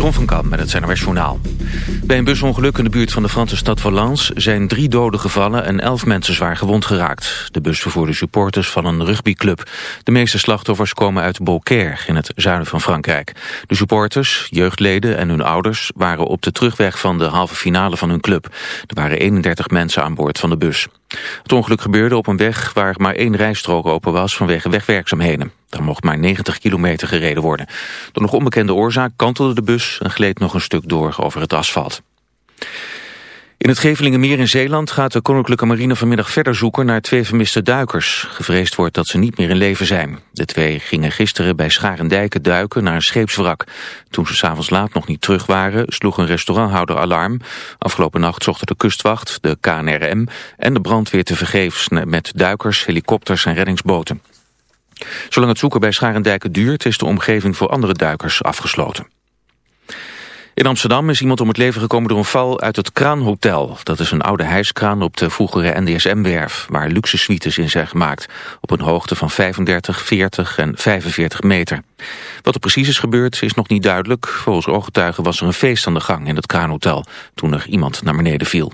Jeroen van Kam met het Journaal. Bij een busongeluk in de buurt van de Franse stad Valence... zijn drie doden gevallen en elf mensen zwaar gewond geraakt. De bus vervoerde supporters van een rugbyclub. De meeste slachtoffers komen uit Beaucaire in het zuiden van Frankrijk. De supporters, jeugdleden en hun ouders... waren op de terugweg van de halve finale van hun club. Er waren 31 mensen aan boord van de bus. Het ongeluk gebeurde op een weg waar maar één rijstrook open was... vanwege wegwerkzaamheden. Daar mocht maar 90 kilometer gereden worden. Door nog onbekende oorzaak kantelde de bus en gleed nog een stuk door over het asfalt. In het Gevelingenmeer in Zeeland gaat de Koninklijke Marine vanmiddag verder zoeken naar twee vermiste duikers. Gevreesd wordt dat ze niet meer in leven zijn. De twee gingen gisteren bij Scharendijken duiken naar een scheepswrak. Toen ze s'avonds laat nog niet terug waren, sloeg een restauranthouder alarm. Afgelopen nacht zochten de kustwacht, de KNRM en de brandweer tevergeefs met duikers, helikopters en reddingsboten. Zolang het zoeken bij Scharendijken duurt, is de omgeving voor andere duikers afgesloten. In Amsterdam is iemand om het leven gekomen door een val uit het Kraanhotel. Dat is een oude hijskraan op de vroegere NDSM-werf... waar luxe suites in zijn gemaakt. Op een hoogte van 35, 40 en 45 meter. Wat er precies is gebeurd is nog niet duidelijk. Volgens ooggetuigen was er een feest aan de gang in het Kraanhotel... toen er iemand naar beneden viel.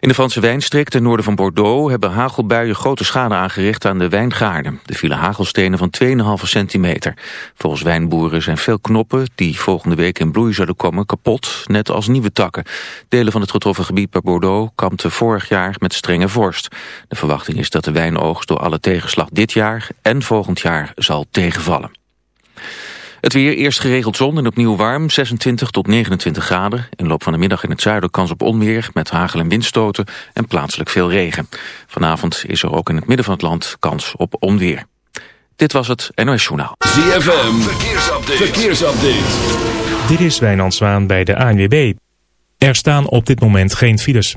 In de Franse wijnstreek ten noorden van Bordeaux hebben hagelbuien grote schade aangericht aan de wijngaarden. Er vielen hagelstenen van 2,5 centimeter. Volgens wijnboeren zijn veel knoppen die volgende week in bloei zouden komen kapot, net als nieuwe takken. Delen van het getroffen gebied bij Bordeaux kampten vorig jaar met strenge vorst. De verwachting is dat de wijnoogst door alle tegenslag dit jaar en volgend jaar zal tegenvallen. Het weer eerst geregeld zon en opnieuw warm, 26 tot 29 graden. In de loop van de middag in het zuiden kans op onweer met hagel- en windstoten en plaatselijk veel regen. Vanavond is er ook in het midden van het land kans op onweer. Dit was het NOS Journaal. ZFM, verkeersupdate. verkeersupdate. Dit is Wijnand Zwaan bij de ANWB. Er staan op dit moment geen files.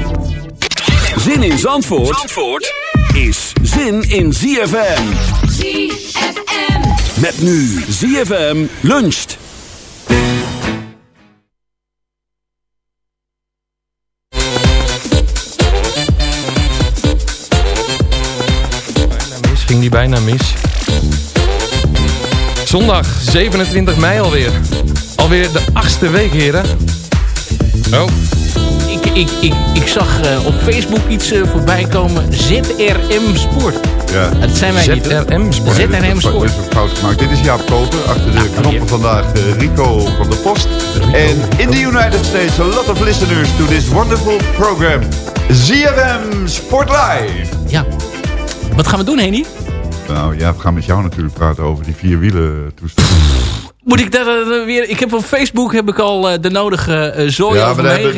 Zin in Zandvoort, Zandvoort is zin in ZFM. ZFM. Met nu ZFM luncht. Bijna mis, ging die bijna mis. Zondag 27 mei alweer. Alweer de achtste week, heren. Oh, ik, ik, ik, zag uh, op Facebook iets uh, voorbij komen. ZRM Sport. Ja. Dat zijn wij niet. ZRM Sport. ZRM Sport. Dat is een fout gemaakt. Dit is Jaap Koper. Achter de Nou, knoppen vandaag uh, Rico van de Post. En in the United States a lot of listeners to this wonderful program. ZFM Sport Live. Ja. Wat gaan we doen, Henny? Nou ja, we gaan met jou natuurlijk praten over die vier wielen toestand. Moet ik daar eh, weer... Ik heb op Facebook heb ik al eh, de nodige eh, zooi Ja, over de,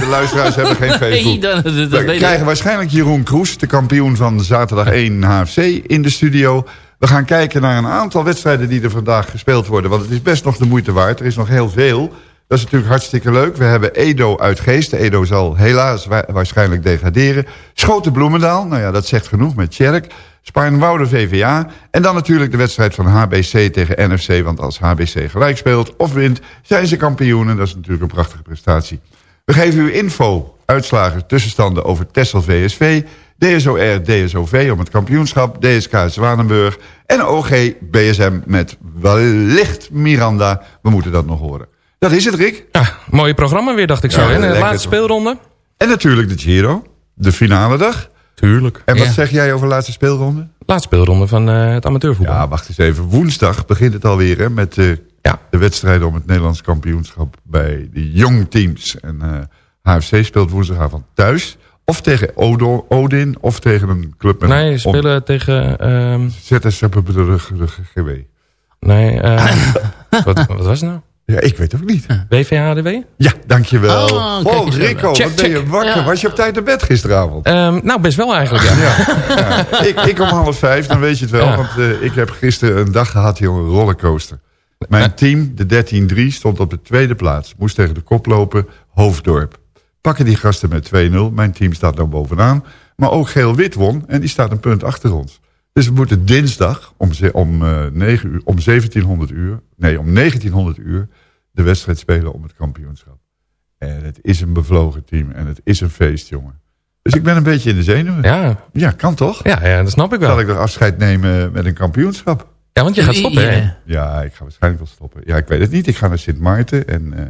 de, luisteraars hebben geen Facebook. Nee, dat, dat, dat We krijgen ik. waarschijnlijk Jeroen Kroes, de kampioen van zaterdag 1 HFC, in de studio. We gaan kijken naar een aantal wedstrijden die er vandaag gespeeld worden. Want het is best nog de moeite waard. Er is nog heel veel. Dat is natuurlijk hartstikke leuk. We hebben Edo uit Geest. Edo zal helaas wa waarschijnlijk degraderen. Schoten Bloemendaal, nou ja, dat zegt genoeg met Tjerk. Spaarnwoude VVA. En dan natuurlijk de wedstrijd van HBC tegen NFC. Want als HBC gelijk speelt of wint, zijn ze kampioenen. Dat is natuurlijk een prachtige prestatie. We geven u info, uitslagen, tussenstanden over Tessel VSV... DSOR, DSOV om het kampioenschap, DSK Zwanenburg... en OG BSM met wellicht Miranda. We moeten dat nog horen. Dat is het, Rick. Ja, mooie programma weer, dacht ik zo. Ja? De laatste speelronde. En natuurlijk de Giro, de finale dag. Tuurlijk. En wat Ja. zeg jij over de laatste speelronde? Laatste speelronde van eh, het amateurvoetbal. Ja, wacht eens even. Woensdag begint het alweer hè, met eh, Ja. de wedstrijden om het Nederlands kampioenschap bij de jong teams. En eh, HFC speelt woensdagavond thuis. Of tegen Odo, Odin, of tegen een club met nee, spelen tegen... ehm, ZSGW. nee, eh, wat, wat was het nou? Ja, ik weet ook niet. WVHDW? Ja, dankjewel. Oh, kijk Oh, Rico, Check, wat ben je wakker? Ja. Was je op tijd naar bed gisteravond? Ehm, nou, best wel eigenlijk, ja. Ja, ja. Ik, ik om half vijf, dan weet je het wel. Ja. Want eh, ik heb gisteren een dag gehad, joh, een rollercoaster. Mijn team, de 13-3, stond op de tweede plaats. Moest tegen de kop lopen, Hoofddorp. Pakken die gasten met 2-0. Mijn team staat dan bovenaan. Maar ook Geel-Wit won en die staat een punt achter ons. Dus we moeten dinsdag om, ze- om, eh 9 uur, om 1700 uur... Nee, om 1900 uur de wedstrijd spelen om het kampioenschap. En het is een bevlogen team en het is een feest, jongen. Dus ik ben een beetje in de zenuwen. Ja, Ja, kan toch? ja, ja dat snap ik wel. Zal ik nog afscheid nemen met een kampioenschap? Ja, want je gaat stoppen, hè? Ja. Ik ga waarschijnlijk wel stoppen. Ja, ik weet het niet. Ik ga naar Sint Maarten en eh,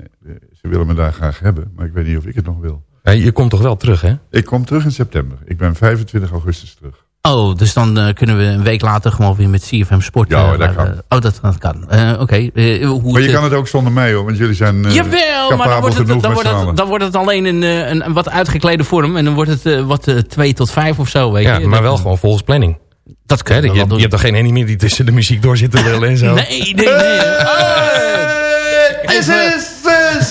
ze willen me daar graag hebben. Maar ik weet niet of ik het nog wil. Ja, je komt toch wel terug, hè? Ik kom terug in september. Ik ben 25 augustus terug. Oh, dus dan eh, kunnen we een week later gewoon weer met CFM Sport. Ja, eh, hoor, dat kan. eh, oh, dat, dat kan. Eh, Oké. eh, hoe Maar je het, kan het ook zonder mij hoor, want jullie zijn eh Jawel, maar dan wordt, het, dan, met wordt het, dan wordt het alleen een, eh, een, een wat uitgeklede vorm. En dan wordt het eh, wat eh, twee tot vijf of zo, weet Ja, je. maar Dat- wel gewoon volgens planning. Dat we je, wel je hebt toch geen ene meer die tussen de muziek door zit te lullen en zo? Nee, nee, nee. Is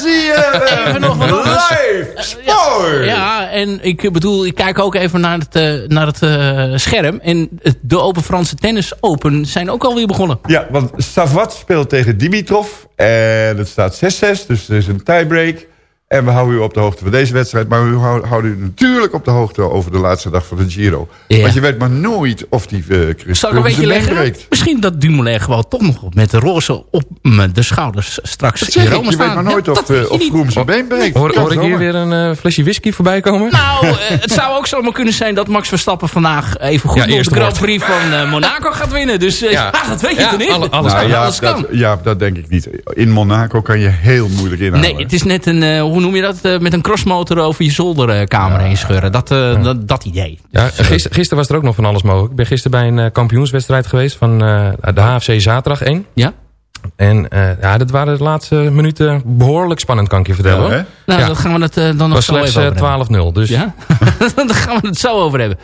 eh, ZFM Even nog wat anders. live sport! Ja, en ik bedoel, ik kijk ook even naar het, eh, naar het eh, scherm. En het- de Open Franse Tennis Open zijn ook alweer begonnen. Ja, want Savat speelt tegen Dimitrov. En het staat 6-6, dus er is een tiebreak. En we houden u op de hoogte van deze wedstrijd. Maar we hou- houden u natuurlijk op de hoogte over de laatste dag van de Giro. Ja. Want je weet maar nooit of die uh, Chris Zal ik een beetje zijn been leggen? breekt. Misschien dat Dumoulin gewoon toch nog met de roze op de schouders straks Dat in ik, Rome je weet maar nooit Ja, of, je of. Vroom zijn been breekt. Hoor, ik hier weer een eh, flesje whisky voorbij komen? Nou, het zou ook zomaar kunnen zijn dat Max Verstappen vandaag even goed Ja, nog de Grand. Prix van Monaco gaat winnen. Dus ja. dat weet je Ja, toch niet? alle- alles Nou, kan. ja, alles kan. dat, ja, dat denk ik niet. In Monaco kan je heel moeilijk inhalen. Nee, het is net een, hoe noem je dat, eh, met een crossmotor over je zolderkamer heen scheuren. Dat, eh, dat, dat idee. Ja, gister, gisteren was er ook nog van alles mogelijk. Ik ben gisteren bij een eh, kampioenswedstrijd geweest van eh, de HFC Zaterdag 1. Ja? En eh, ja, dat waren de laatste minuten behoorlijk spannend, kan ik je vertellen. Ja? Nou, Ja. dan gaan we het eh, dan nog was zo slechts even over eh, hebben. 12-0. Dus Ja? dan gaan we het zo over hebben.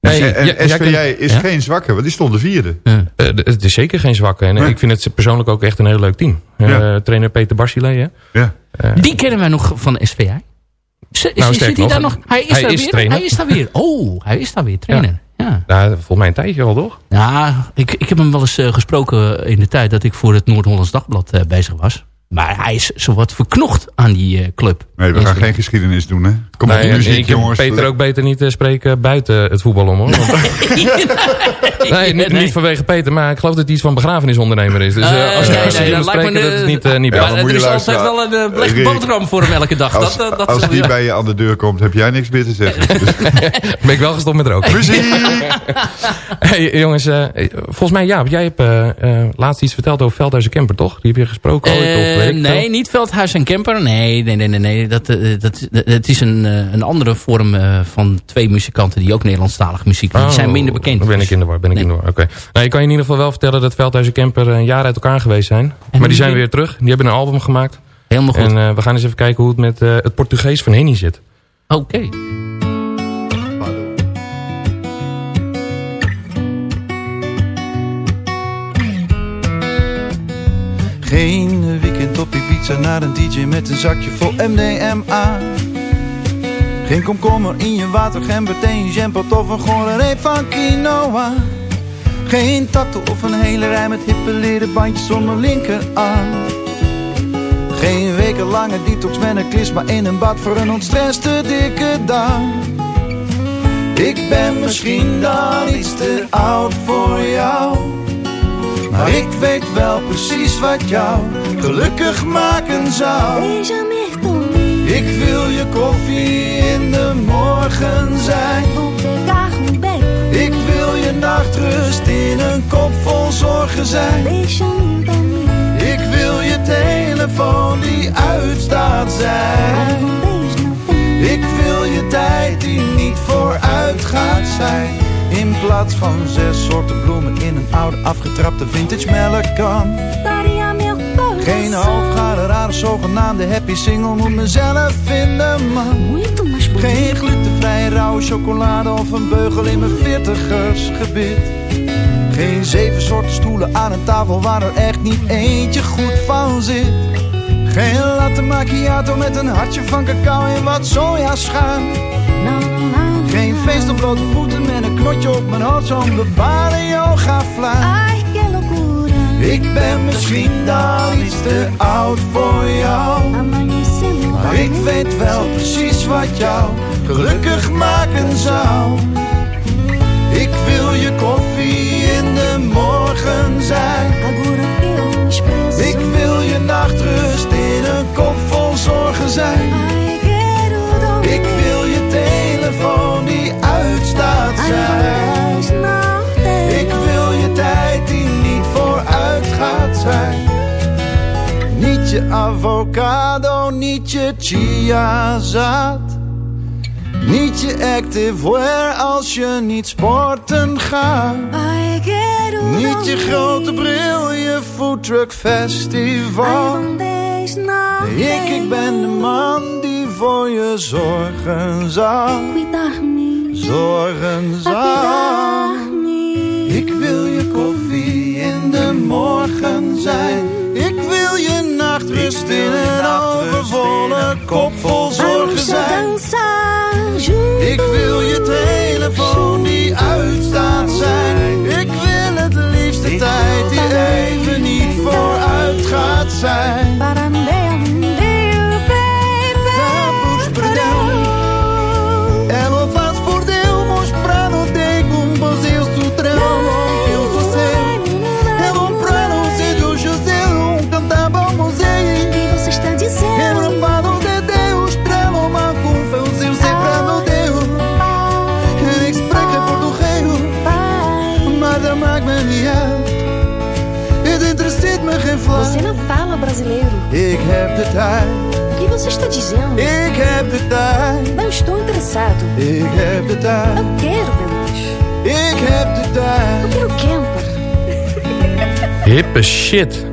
Nee, en en ja, jij SVJ is Ja? geen zwakke, want die stond de vierde. eh, het is zeker geen zwakke. En Nee. ik vind het persoonlijk ook echt een heel leuk team. Eh, Ja. trainer Peter Barsile, hè? Ja. Die kennen wij nog van SVI. Z- Nou, zit hij daar nog? Hij is, hij daar is weer. trainer. Hij is daar weer. Oh, hij is daar weer trainer. Ja. Ja, volgens mij een tijdje al, toch? Ja, ik, ik heb hem wel eens eh, gesproken in de tijd dat ik voor het Noord-Hollands Dagblad eh, bezig was. Maar hij is zowat verknocht aan die eh, club. Nee, we gaan geen geschiedenis doen, hè? Kom op, Nee, muziek, ik jongens. Peter ook beter niet eh, spreken buiten het voetbal om, hoor. Want- nee, niet, niet vanwege Peter, maar ik geloof dat hij iets van begrafenisondernemer is. Dus eh, als, nee, als je nee, hem me spreken, dat is niet, niet Ja, er is altijd wel een uh, blechte boterham voor hem elke dag. Als, dat, dat als die bij je aan de deur komt, heb jij niks meer te zeggen. Dus, Ben ik wel gestopt met roken. muziek! hey, jongens, eh, volgens mij Jaap, jij hebt laatst iets verteld over Veldhuizen Camper, toch? Die heb je gesproken ooit? Eh, nee, niet Veldhuis en Camper. Nee, nee, nee, nee. nee. Dat, eh, dat, dat- het is een, eh, een andere vorm eh, van twee muzikanten die ook Nederlandstalige muziek doen. Die zijn minder bekend. Dan Oh, ben ik in de war. Ben ik Nee. in de war. Oké. Nou, ik kan je in ieder geval wel vertellen dat Veldhuizen Camper een jaar uit elkaar geweest zijn. maar die zijn weer terug. Die hebben een album gemaakt. Helemaal goed. En eh, we gaan eens even kijken hoe het met eh, het Portugees van Henny zit. Oké. Geen op Ibiza naar een DJ met een zakje vol MDMA. Geen komkommer in je watergember, thee, jampot of een gore reep van quinoa. Geen tattoo of een hele rij met hippe leren bandjes zonder linkerarm. Geen wekenlange detox met een klis, maar in een bad voor een ontstresste dikke dag. Ik ben misschien dan iets te oud voor jou. Maar ik weet wel precies wat jou gelukkig maken zou. Ik wil je koffie in de morgen zijn. Ik wil je nachtrust in een kop vol zorgen zijn. Ik wil je telefoon die uitstaat zijn. Ik wil je tijd die niet vooruit gaat zijn. In plaats van zes soorten bloemen in een oude afgetrapte vintage melkkan. Geen halfgare rare zogenaamde happy single moet mezelf vinden man. Geen glutenvrije rauwe chocolade of een beugel in mijn veertigers gebit. Geen zeven soorten stoelen aan een tafel waar er echt niet eentje goed van zit. Geen latte macchiato met een hartje van cacao en wat sojaschuim. Geen feest op blote voeten knotje op mijn hoofd, zo'n bepaalde yoga fluim. Ik ben misschien dan iets te oud voor jou. Maar ik weet wel precies wat jou gelukkig maken zou. Ik wil je koffie in de morgen zijn. Avocado, niet je chiazaad. Niet je activewear als je niet sporten gaat. Niet je grote bril, je foodtruck festival. Nee, ik, ik ben de man die voor je zorgen zal. Zorgen zal. Ik wil je koffie in de morgen zijn. Ik wil je nachtrust in een overvolle kop vol zorgen zijn. Ik wil je telefoon die uitstaat zijn. Ik wil het liefste tijd die even niet vooruit gaat zijn. Brasileiro. Ik heb de tijd, O que você está dizendo? ik heb de tijd, Não estou interessado. ik heb de tijd, Eu quero Veloz. ik heb de Eu tijd. quero camper. Hippe shit.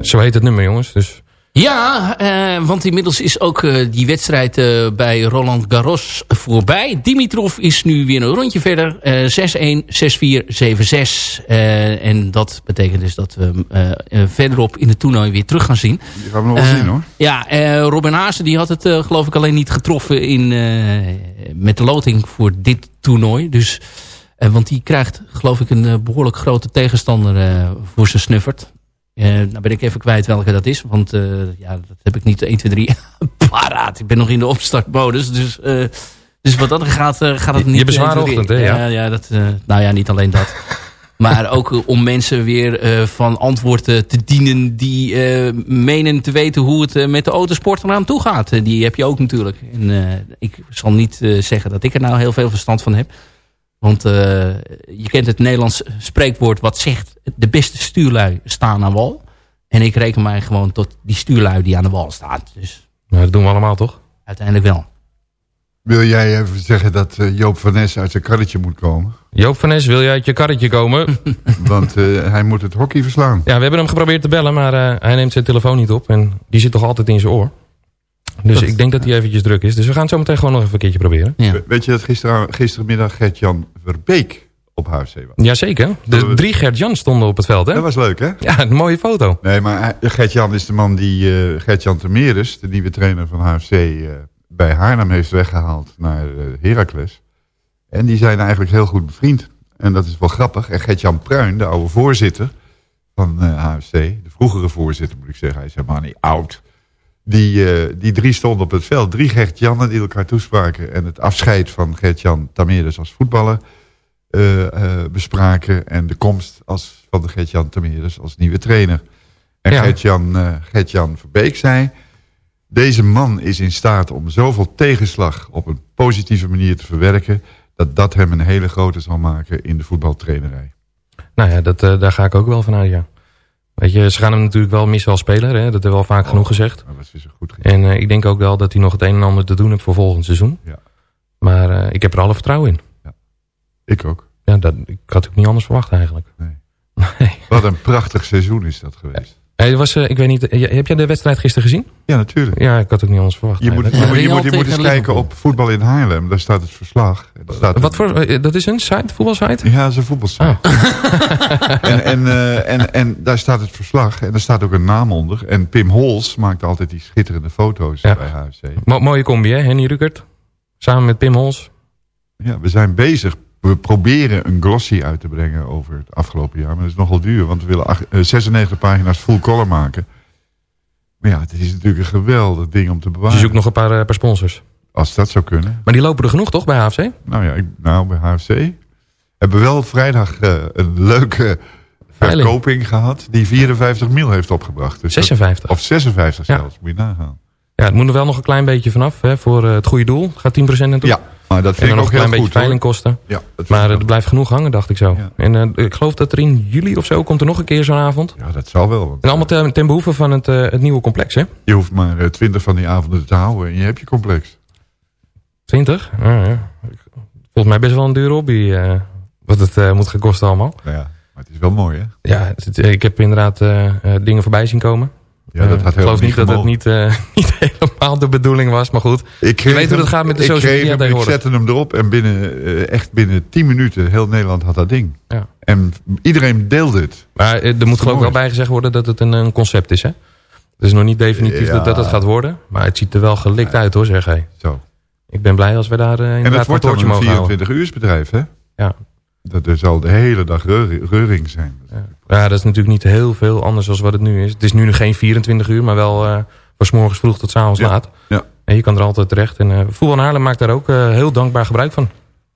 Zo heet het nummer, jongens. Dus Ja, eh, want inmiddels is ook eh, die wedstrijd eh, bij Roland Garros voorbij. Dimitrov is nu weer een rondje verder. eh 6-1, 6-4, 7-6. Eh, en dat betekent dus dat we hem eh, eh, verderop in het toernooi weer terug gaan zien. Die gaan we nog wel Eh, zien hoor. Ja, eh, Robin Haase die had het eh, geloof ik alleen niet getroffen in, eh, met de loting voor dit toernooi. Dus, eh, want die krijgt geloof ik een eh, behoorlijk grote tegenstander eh, voor zijn snuffert. Eh nou ben ik even kwijt welke dat is. Want eh, ja, dat heb ik niet 1, 2, 3 paraat. Ik ben nog in de opstartmodus. Dus, eh, dus wat dat gaat, gaat het niet... je hebt een zware 1, 2, 3. ochtend, hè, ja? Ja, dat, nou ja, niet alleen dat. Maar ook om mensen weer van antwoord eh, te dienen die menen te weten hoe het met de autosport eraan toe gaat. Die heb je ook natuurlijk. En ik zal niet zeggen dat ik er nou heel veel verstand van heb. Want eh, je kent het Nederlands spreekwoord wat zegt... de beste stuurlui staan aan wal. En ik reken mij gewoon tot die stuurlui die aan de wal staan. Dus nou, dat doen we allemaal, toch? uiteindelijk wel. Wil jij even zeggen dat eh, Joop van Nes uit zijn karretje moet komen? Joop van Nes, wil jij uit je karretje komen? Want eh, hij moet het hockey verslaan. Ja, we hebben hem geprobeerd te bellen, maar eh, hij neemt zijn telefoon niet op. En die zit toch altijd in zijn oor. Dus Dat- ik denk dat hij eventjes druk is. Dus we gaan het zo meteen gewoon nog even een keertje proberen. Ja. Weet je dat gisteren, gistermiddag Gert-Jan Verbeek op HFC was? Jazeker. De drie Gert-Jan stonden op het veld, hè? Dat was leuk, hè? Ja, een mooie foto. Nee, maar hij- Gert-Jan is de man die eh Gert-Jan Termeres, de nieuwe trainer van HFC, eh, bij Haarlem heeft weggehaald naar eh, Heracles. En die zijn eigenlijk heel goed bevriend. En dat is wel grappig. En Gert-Jan Pruin, de oude voorzitter van eh, HFC, de vroegere voorzitter moet ik zeggen, hij is helemaal niet oud. Die, eh, die drie stonden op het veld. Drie Gert-Jannen die elkaar toespraken. En het afscheid van Gert-Jan Tameres als voetballer eh, eh, bespraken. En de komst als, van de Gert-Jan Tameres als nieuwe trainer. En Ja. Gert-Jan Gert-Jan Verbeek zei... Deze man is in staat om zoveel tegenslag op een positieve manier te verwerken... dat dat hem een hele grote zal maken in de voetbaltrainerij. Nou ja, dat, daar ga ik ook wel vanuit, ja. Weet je, ze gaan hem natuurlijk wel missen als speler. Hè? Dat hebben we al vaak genoeg gezegd. Dat was dus goed En eh, ik denk ook wel dat hij nog het een en ander te doen heeft voor volgend seizoen. Ja. Maar eh, ik heb er alle vertrouwen in. Ik ook. Ja, dat, ik had ook niet anders verwacht eigenlijk. Wat een prachtig seizoen is dat geweest. Hey, was, eh, ik weet niet, eh, heb jij de wedstrijd gisteren gezien? Ja, natuurlijk. Ja, ik had ook niet anders verwacht. Je moet, je, eigenlijk. moet, je, moet, je moet eens kijken op Voetbal in Haarlem. Daar staat het verslag. Er staat Wat voor, eh, dat is een site, voetbalsite? Ja, dat is een voetbalsite. en, en, eh, en, en daar staat het verslag. En er staat ook een naam onder. En Pim Hols maakt altijd die schitterende foto's Ja. bij HFC. Mo- mooie combi, hè? Henny Rukert. Samen met Pim Hols. Ja, we zijn bezig. We proberen een glossy uit te brengen over het afgelopen jaar. Maar dat is nogal duur. Want we willen ach- eh, 96 pagina's full color maken. Maar ja, het is natuurlijk een geweldig ding om te bewaren. Dus je zoekt nog een paar, eh, paar sponsors. Als dat zou kunnen. Maar die lopen er genoeg, toch, bij HFC? Nou ja, ik, nou, bij HFC hebben we wel vrijdag eh, een leuke verkoping gehad... die 54 mil heeft opgebracht. Dus dat- 56. of 56 Ja. zelfs, moet je nagaan. Ja, het moet er wel nog een klein beetje vanaf, hè, voor het goede doel. Gaat 10% naartoe. Ja, maar dat en vind dan ik nog een heel beetje veilingkosten. Ja, maar eh, er blijft genoeg hangen, dacht ik zo. En eh, ik geloof dat er in juli of zo komt er nog een keer zo'n avond. Ja, dat zal wel. En allemaal ten, ten behoeve van het, eh, het nieuwe complex, hè? je hoeft maar eh, 20 van die avonden te houden en je hebt je complex. 20? Ja, ja. Volgens mij best wel een dure hobby. eh, wat het eh, moet gaan kosten allemaal. Nou ja, maar het is wel mooi, hè? Ja, het- eh, ik heb inderdaad eh, eh, dingen voorbij zien komen. Ja, dat had ik geloof niet dat het niet, eh, niet helemaal de bedoeling was, maar goed. Ik je weet hoe het gaat met de social media hem, Ik tegenwoordig. zette hem erop en binnen, eh, echt binnen 10 minuten, heel Nederland had dat ding. Ja. En iedereen deelde het. Maar eh, er moet geloof ik wel mooi. bijgezegd worden dat het een, een concept is, hè? Het is nog niet definitief Ja. dat, dat het gaat worden. Maar het ziet er wel gelikt uit, hoor, zeg hé. Zo. Ik ben blij als we daar En inderdaad het wordt dan kantoortje een mogen houden. 24-uursbedrijf, hè? Ja. Dat er zal de hele dag reuring, reuring zijn. Ja, dat is natuurlijk niet heel veel anders dan wat het nu is. Het is nu nog geen 24 uur, maar wel eh van 's morgens vroeg tot 's avonds Ja, laat. ja. En je kan er altijd terecht. En eh Voetbal in Haarlem maakt daar ook eh, heel dankbaar gebruik van.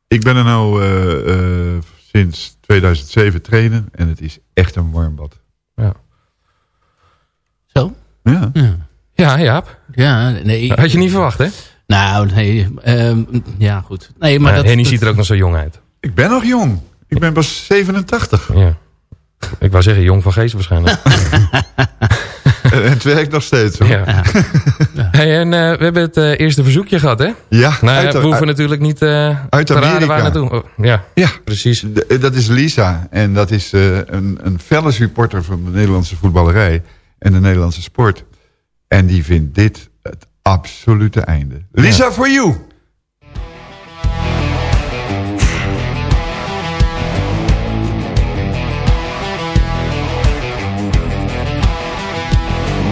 Ik ben er nou eh, eh, sinds 2007 trainen en het is echt een warm bad. Ja. Zo? Ja. Ja. Ja, Jaap. Ja, nee. Had je niet verwacht, hè? Nou, nee. ehm, ja, goed. Nee, maar Maar dat, Henny dat- ziet er ook nog zo jong uit. Ik ben nog jong. Ik ben pas 87. Ja. Ik wou zeggen, jong van geest waarschijnlijk. en het werkt nog steeds. Hoor. Ja. Hey, en eh, we hebben het eh, eerste verzoekje gehad, hè? Ja, Nou, ja, uit- we hoeven uit- natuurlijk niet eh uit te raden waar naartoe. Oh, ja, Ja, precies. D- eh, dat is Lisa. En dat is eh, een, een felle supporter van de Nederlandse voetballerij en de Nederlandse sport. En die vindt dit het absolute einde. Lisa, for you!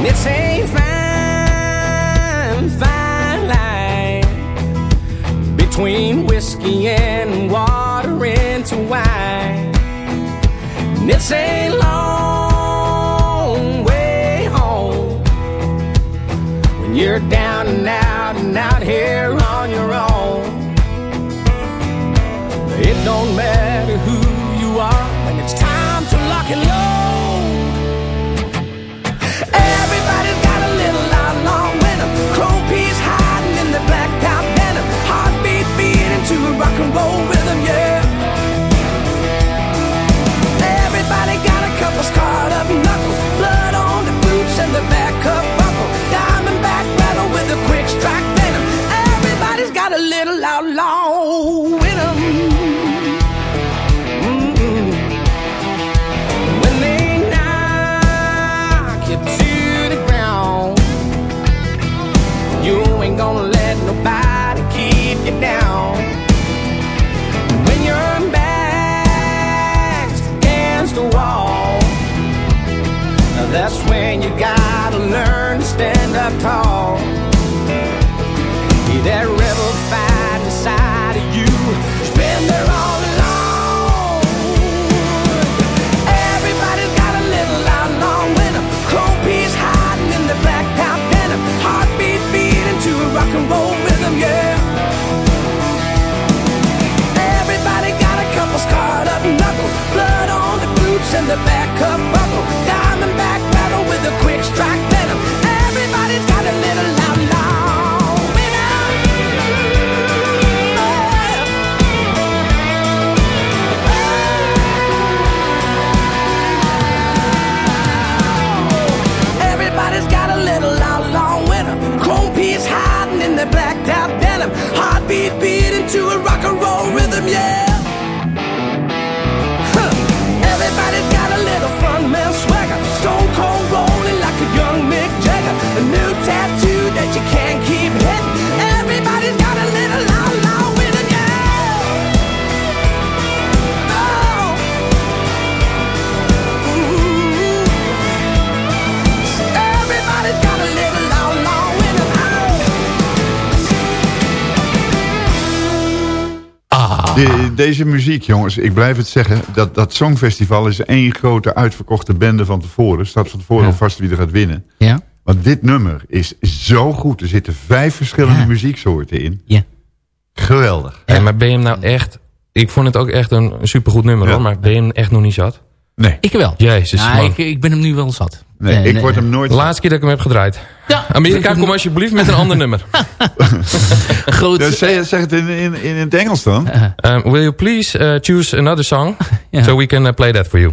It's a fine, fine line between whiskey and water into wine. It's a long way home when you're down and out and out here on your own. It don't matter who cup buckle, diamond with a quick strike. Everybody's got a little outlaw. Everybody's got a little outlaw Chrome piece hiding in their blacked out denim. Heartbeat a rock and roll. Deze muziek, jongens, ik blijf het zeggen. Dat, dat Songfestival is één grote uitverkochte bende van tevoren. Staat van tevoren al vast wie er gaat winnen. Ja. Maar dit nummer is zo goed. Er zitten vijf verschillende muzieksoorten in. Ja. Geweldig. Hey, maar ben je hem nou echt... Ik vond het ook echt een, een supergoed nummer hoor. Maar ben je hem echt nog niet zat? Nee. Ik wel. Jezus Ja, man. ik, ik ben hem nu wel zat. Nee, ik nee. word hem nooit... De laatste keer dat ik hem heb gedraaid. Ja. Amerika, kom alsjeblieft met een ander nummer. Groot. Ja, zeg, zeg het in, in, in het Engels dan. Um, will you please uh, choose another song? So we can uh, play that for you.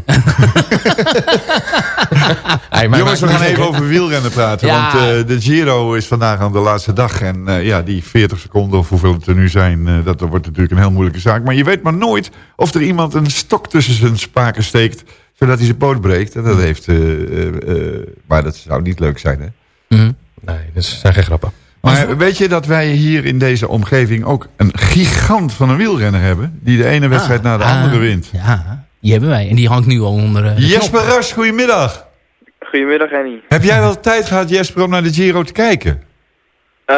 Hey, maar Jongens, we gaan even over wielrennen praten. Ja. Want eh, de Giro is vandaag aan de laatste dag. En eh, ja, die 40 seconden of hoeveel het er nu zijn... eh, dat wordt natuurlijk een heel moeilijke zaak. Maar je weet maar nooit of er iemand een stok tussen zijn spaken steekt... zodat hij zijn poot breekt. En dat heeft... eh, eh, eh, maar dat zou niet leuk zijn, hè? Mhm. Nee, dat zijn geen grappen. Maar weet je dat wij hier in deze omgeving ook een gigant van een wielrenner hebben... die de ene wedstrijd na de Ah, andere wint? Ja, die hebben wij. En die hangt nu al onder eh, Jesper knop. Ras, goedemiddag. Goedemiddag, Henny. Heb jij wel tijd gehad, Jesper, om naar de Giro te kijken? Eh,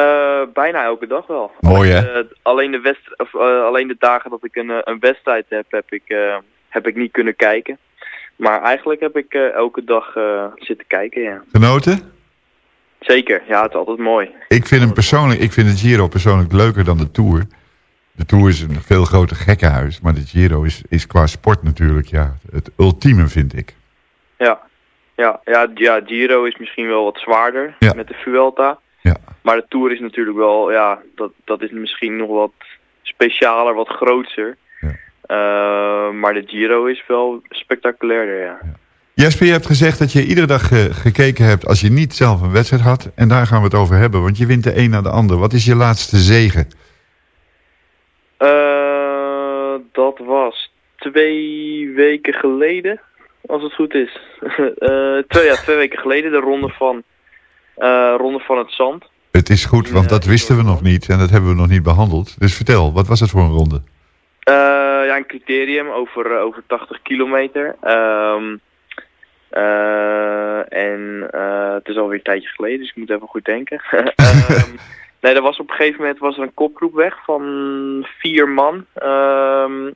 bijna elke dag wel. Mooi, hè? Alleen, de west of, eh, alleen de dagen dat ik een, een wedstrijd heb, heb ik, eh, heb ik niet kunnen kijken. Maar eigenlijk heb ik eh, elke dag eh, zitten kijken, ja. Genoten? Zeker, ja, het is altijd mooi. Ik vind hem persoonlijk, ik vind de Giro persoonlijk leuker dan de Tour. De Tour is een veel groter gekkenhuis, maar de Giro is, is qua sport natuurlijk ja, het ultieme, vind ik. Ja, ja, ja, ja Giro is misschien wel wat zwaarder Ja. met de Vuelta. Ja. Maar de Tour is natuurlijk wel, ja, dat, dat is misschien nog wat specialer, wat grootser. Eh, maar de Giro is wel spectaculairder, ja. Jesper, je hebt gezegd dat je iedere dag eh, gekeken hebt als je niet zelf een wedstrijd had. En daar gaan we het over hebben, want je wint de een na de ander. Wat is je laatste zegen? Eh, dat was twee weken geleden, als het goed is. Eh, twee, ja, twee weken geleden, de ronde van, ronde van het zand. Het is goed, want dat wisten we nog niet en dat hebben we nog niet behandeld. Dus vertel, wat was het voor een ronde? Ja, een criterium over, over 80 kilometer. Ehm, eh, en eh, het is alweer een tijdje geleden, dus ik moet even goed denken. Ehm, nee, er was op een gegeven moment was er een kopgroep weg van vier man. Ehm,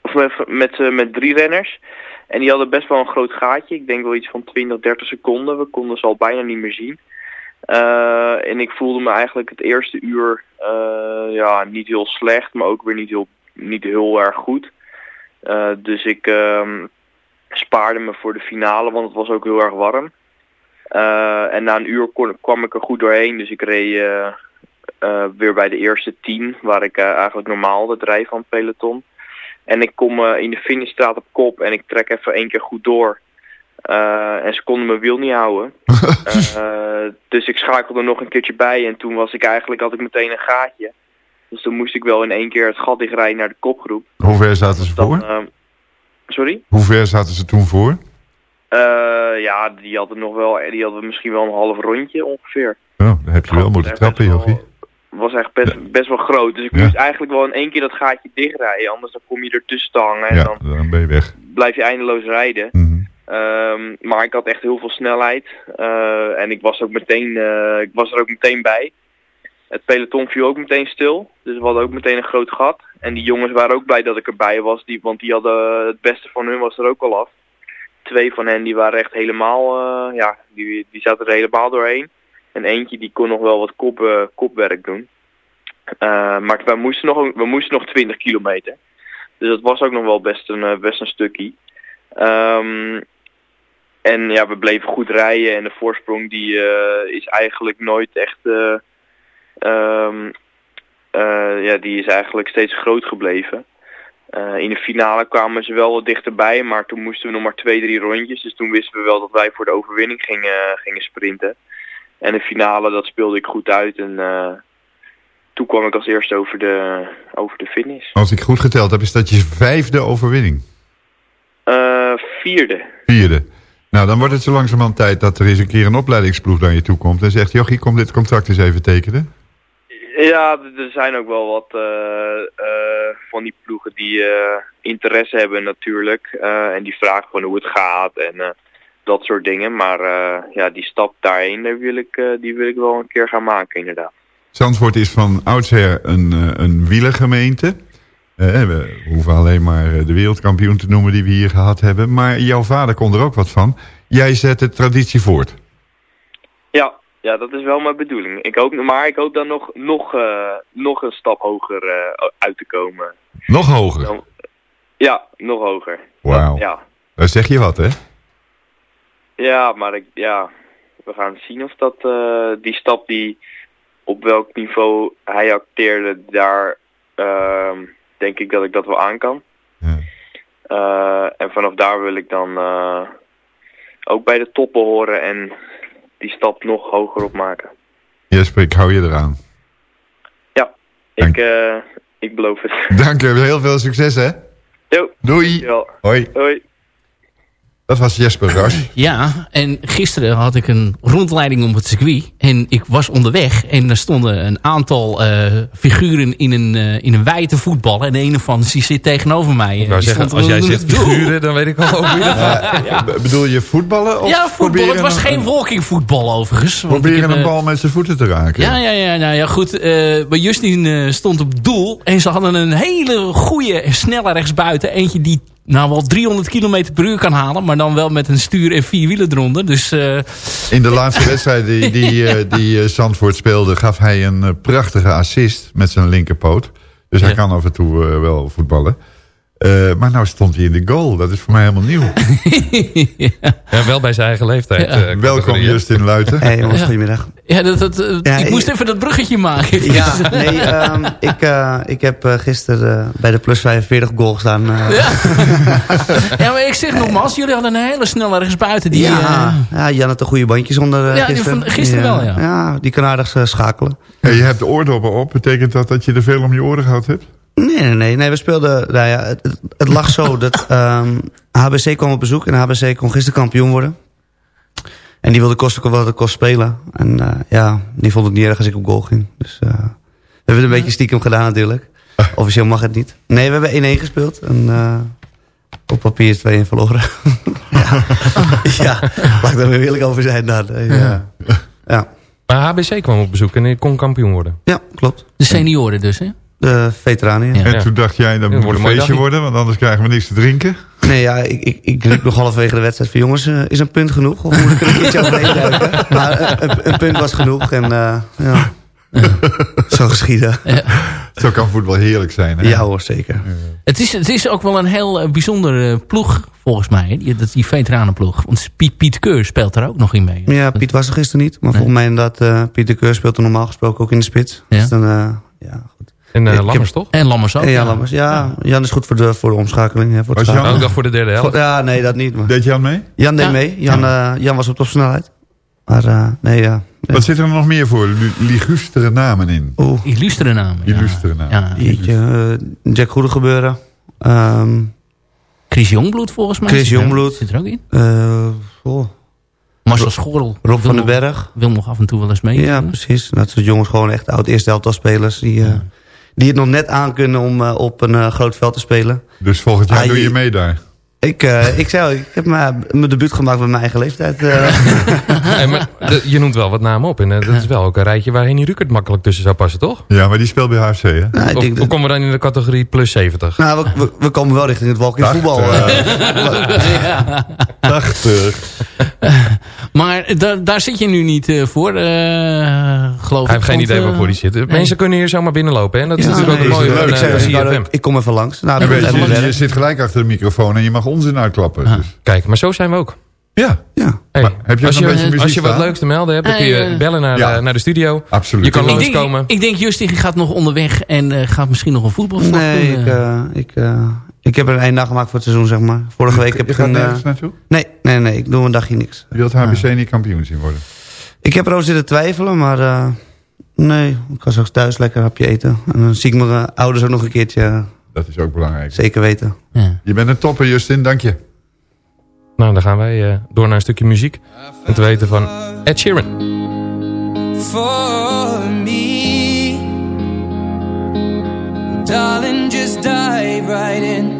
of met, met, eh, met drie renners. En die hadden best wel een groot gaatje. Ik denk wel iets van 20, 30 seconden. We konden ze al bijna niet meer zien. Eh, en ik voelde me eigenlijk het eerste uur eh, ja, niet heel slecht, maar ook weer niet heel, niet heel erg goed. Eh, dus ik ehm, spaarde me voor de finale, want het was ook heel erg warm. Eh, en na een uur kon, kwam ik er goed doorheen, dus ik reed eh, eh, weer bij de eerste tien, waar ik eigenlijk normaal het rij van het peloton. En ik kom in de finishstraat op kop en ik trek even één keer goed door. En ze konden mijn wiel niet houden. Dus ik schakelde nog een keertje bij en toen was ik eigenlijk, had ik meteen een gaatje. Dus toen moest ik wel in één keer het gat dichtrijden naar de kopgroep. Hoe ver zaten ze voor? Dan, sorry? Hoe ver zaten ze toen voor? Eh, ja, die hadden nog wel, die hadden misschien wel een half rondje ongeveer. Oh, dan heb je wel moeten trappen, jochie. was echt best, best wel groot. Dus ik Ja. moest eigenlijk wel in één keer dat gaatje dichtrijden. Anders dan kom je er tussen hangen en Ja, dan dan ben je weg. blijf je eindeloos rijden. Mhm. Ehm, maar ik had echt heel veel snelheid. Eh, en ik was, ook meteen, eh, ik was er ook meteen bij. Het peloton viel ook meteen stil. Dus we hadden ook meteen een groot gat. En die jongens waren ook blij dat ik erbij was. Die, want die hadden het beste van hun was er ook al af. Twee van hen die waren echt helemaal, eh, ja, die, die zaten er helemaal doorheen. En eentje die kon nog wel wat kop, eh, kopwerk doen. Eh, maar we moesten, nog, we moesten nog 20 kilometer. Dus dat was ook nog wel best een, best een stukje. Ehm, en ja, we bleven goed rijden en de voorsprong die is eigenlijk nooit echt... eh, ehm, eh, ja, die is eigenlijk steeds groot gebleven. Eh, in de finale kwamen ze wel wat dichterbij, maar toen moesten we nog maar twee, drie rondjes. Dus toen wisten we wel dat wij voor de overwinning gingen, gingen sprinten. En de finale, dat speelde ik goed uit. En eh, toen kwam ik als eerste over de, over de finish. Als ik goed geteld heb, is dat je vijfde overwinning. Vierde. Vierde. Nou, dan wordt het zo langzamerhand tijd dat er eens een keer een opleidingsploeg naar je toe komt... en zegt, jochie, kom dit contract eens even tekenen. Ja, er zijn ook wel wat eh, eh, van die ploegen die eh, interesse hebben natuurlijk. en die vragen van hoe het gaat en dat soort dingen. Maar ja, die stap daarheen, daar wil ik, die wil ik wel een keer gaan maken inderdaad. Zandvoort is van oudsher een, een wielergemeente. Eh, we hoeven alleen maar de wereldkampioen te noemen die we hier gehad hebben. Maar jouw vader kon er ook wat van. Jij zet de traditie voort. Ja, ja, dat is wel mijn bedoeling. Ik hoop, maar ik hoop dan nog, nog, eh, nog een stap hoger eh, uit te komen. Nog hoger. Dan- ja, nog hoger. Wauw. Ja. Daar zeg je wat, hè? Ja, maar ik, ja, we gaan zien of dat eh, die stap die op welk niveau hij acteerde, daar ehm, denk ik dat ik dat wel aan kan. Eh, en vanaf daar wil ik dan ook bij de toppen horen en die stap nog hoger opmaken. Jesper, ik hou je eraan. Ik, eh, ik beloof het. Dank je, heel veel succes, hè? Jo. Doei. Dankjewel. Hoi. Hoi. Dat was Jesper Ras. Ja, en gisteren had ik een rondleiding op het circuit. En ik was onderweg. En er stonden een aantal eh, figuren in een, eh in een wijte voetbal. En een van die zit tegenover mij. Ik wou Die zeggen, als jij zegt figuren, dan weet ik al over wie dat gaat. Ja. Bedoel je voetballen? Of Ja, voetbal. Het was een- geen walkingvoetbal overigens. want ik Proberen heb, een eh, bal met zijn voeten te raken. Ja, ja, ja, nou ja, goed. eh maar Justin eh, stond op doel. En ze hadden een hele goede, snelle rechtsbuiten. Eentje die nou wel 300 km per uur kan halen. Maar dan wel met een stuur en vier wielen eronder. Dus eh, In de laatste wedstrijd die, die, eh, die eh, Zandvoort speelde... gaf hij een prachtige assist met zijn linkerpoot. Dus hij kan af en toe wel voetballen. Eh, maar nou stond hij in de goal. Dat is voor mij helemaal nieuw. Ja, wel bij zijn eigen leeftijd. Ja. eh, Welkom? Justin Luiten. Hey jongens, Ja. goedemiddag. ja, dat, dat, eh, Ja, ik ik- moest even dat bruggetje maken. Ja, nee, ehm, ik, eh, ik heb eh, gisteren eh, bij de plus 45 goal gestaan. eh. Ja, maar ik zeg nogmaals, jullie hadden een hele snelle rechtsbuiten. Die, ja, eh, ja, Jan had de goede bandjes onder eh, Ja, gisteren. van- gisteren wel, ja. Ja, die kan aardig schakelen. Hey, je hebt de oordoppen op. Betekent dat dat je er veel om je oren gehad hebt? Nee, nee, nee. nee we speelden, nou ja, het, het- lag zo dat ehm, HBC kwam op bezoek en HBC kon gisteren kampioen worden. En die wilde kosten wat het kost spelen. En eh, ja, die vond het niet erg als ik op goal ging. Dus eh, we hebben het een beetje stiekem gedaan natuurlijk. Officieel mag het niet. Nee, we hebben 1-1 gespeeld. En eh, op papier is 2-1 verloren. ja. ja, laat ik daar weer eerlijk over zijn dan. Ja. Ja. Maar HBC kwam op bezoek en ik kon kampioen worden. ja, klopt. de senioren dus, hè? De veteranen, ja. Ja. En toen dacht jij, dat moet een feestje worden... want anders krijgen we niks te drinken. Nee, ja, ik, ik, ik riep nog halverwege de wedstrijd van... jongens, eh, is een punt genoeg? Of moet ik er een keertje overheen duiken? Maar eh, een, een punt was genoeg en eh, ja, zo geschieden. Zo kan voetbal heerlijk zijn. Hè? Ja hoor, zeker. Het is, het is ook wel een heel bijzonder eh, ploeg, volgens mij. Die, die veteranenploeg. Want Piet, Piet Keur speelt er ook nog in mee. Ja, Piet was er gisteren niet. Maar volgens mij inderdaad, eh Piet de Keur speelt er normaal gesproken ook in de spits. Ja. Dus dan, eh, ja. En eh, heb- Lammers toch? En Lammers ook. En Jan Lammers, ja, Jan is goed voor de, voor de omschakeling. Hè, voor Was Jan-. Ook nog voor de derde helft. Ja, nee, dat niet. Maar. Deed Jan mee? Jan deed Ja. mee. Jan, eh, Jan was op topsnelheid. Maar eh, nee, ja. Wat zit er nog meer voor li- ligustere namen in? Oeh, Illustere namen. ja. Illustere namen. Ja. Jack Goede gebeuren. Ehm Chris Jongbloed volgens mij. Chris zit er- Jongbloed. Zit er ook in. eh, oh, Marcel Schorrel. Rob van den Berg. Wil nog af en toe wel eens mee. Ja, precies. Dat soort jongens gewoon echt oud eerste helft spelers die, eh, die het nog net aankunnen om eh, op een eh, groot veld te spelen. Dus volgend jaar Ah, doe je- mee daar. Ik, eh, ik zei al, ik heb mijn, mijn debuut gemaakt bij mijn eigen leeftijd. eh. Hey, maar de- je noemt wel wat namen op. En dat is wel ook een rijtje waar Henny Rukert makkelijk tussen zou passen, toch? Ja, maar die speelt bij HFC, hè? Nou, Of, dat- komen we dan in de categorie plus 70? nou, we, we, we komen wel richting het walking Dacht, voetbal. eh, eh. 80. Maar daar, daar zit je nu niet eh, voor, eh, geloof ik. Hij heeft geen idee eh, waarvoor hij zit. nee. Mensen kunnen hier zomaar binnenlopen. Hè? En dat is Ja, natuurlijk ook nee, het mooie leuk. ik, CFM. ik kom even langs. Nou, weet je, zit gelijk achter de microfoon en je mag onzin uitklappen. Ah. Dus. Kijk, maar zo zijn we ook. Ja, Ja. Hey, Maar heb je als, ook je, een beetje muziek als je wat leuks te melden hebt, dan kun je bellen naar, ja. de, naar de studio. absoluut. Je kan Ik denk, langskomen. ik denk Justin gaat nog onderweg en eh, gaat misschien nog een voetbalvlag Nee, doen. ik, ik, eh, ik heb er een dag gemaakt voor het seizoen, zeg maar. Vorige week heb je ik gaat een... eh, nergens naartoe? nee, nee, nee, ik doe een dagje niks. Je wilt HBC niet kampioen zien worden. Ik heb erover zitten twijfelen, maar... eh, Nee, ik ga straks thuis lekker een hapje eten. En dan zie ik mijn eh, ouders ook nog een keertje. Dat is ook belangrijk. Zeker weten. Ja. Je bent een topper, Justin. Dank je. Nou, dan gaan wij eh, door naar een stukje muziek. En te weten van Ed Sheeran. for me. Darling, just dive right in.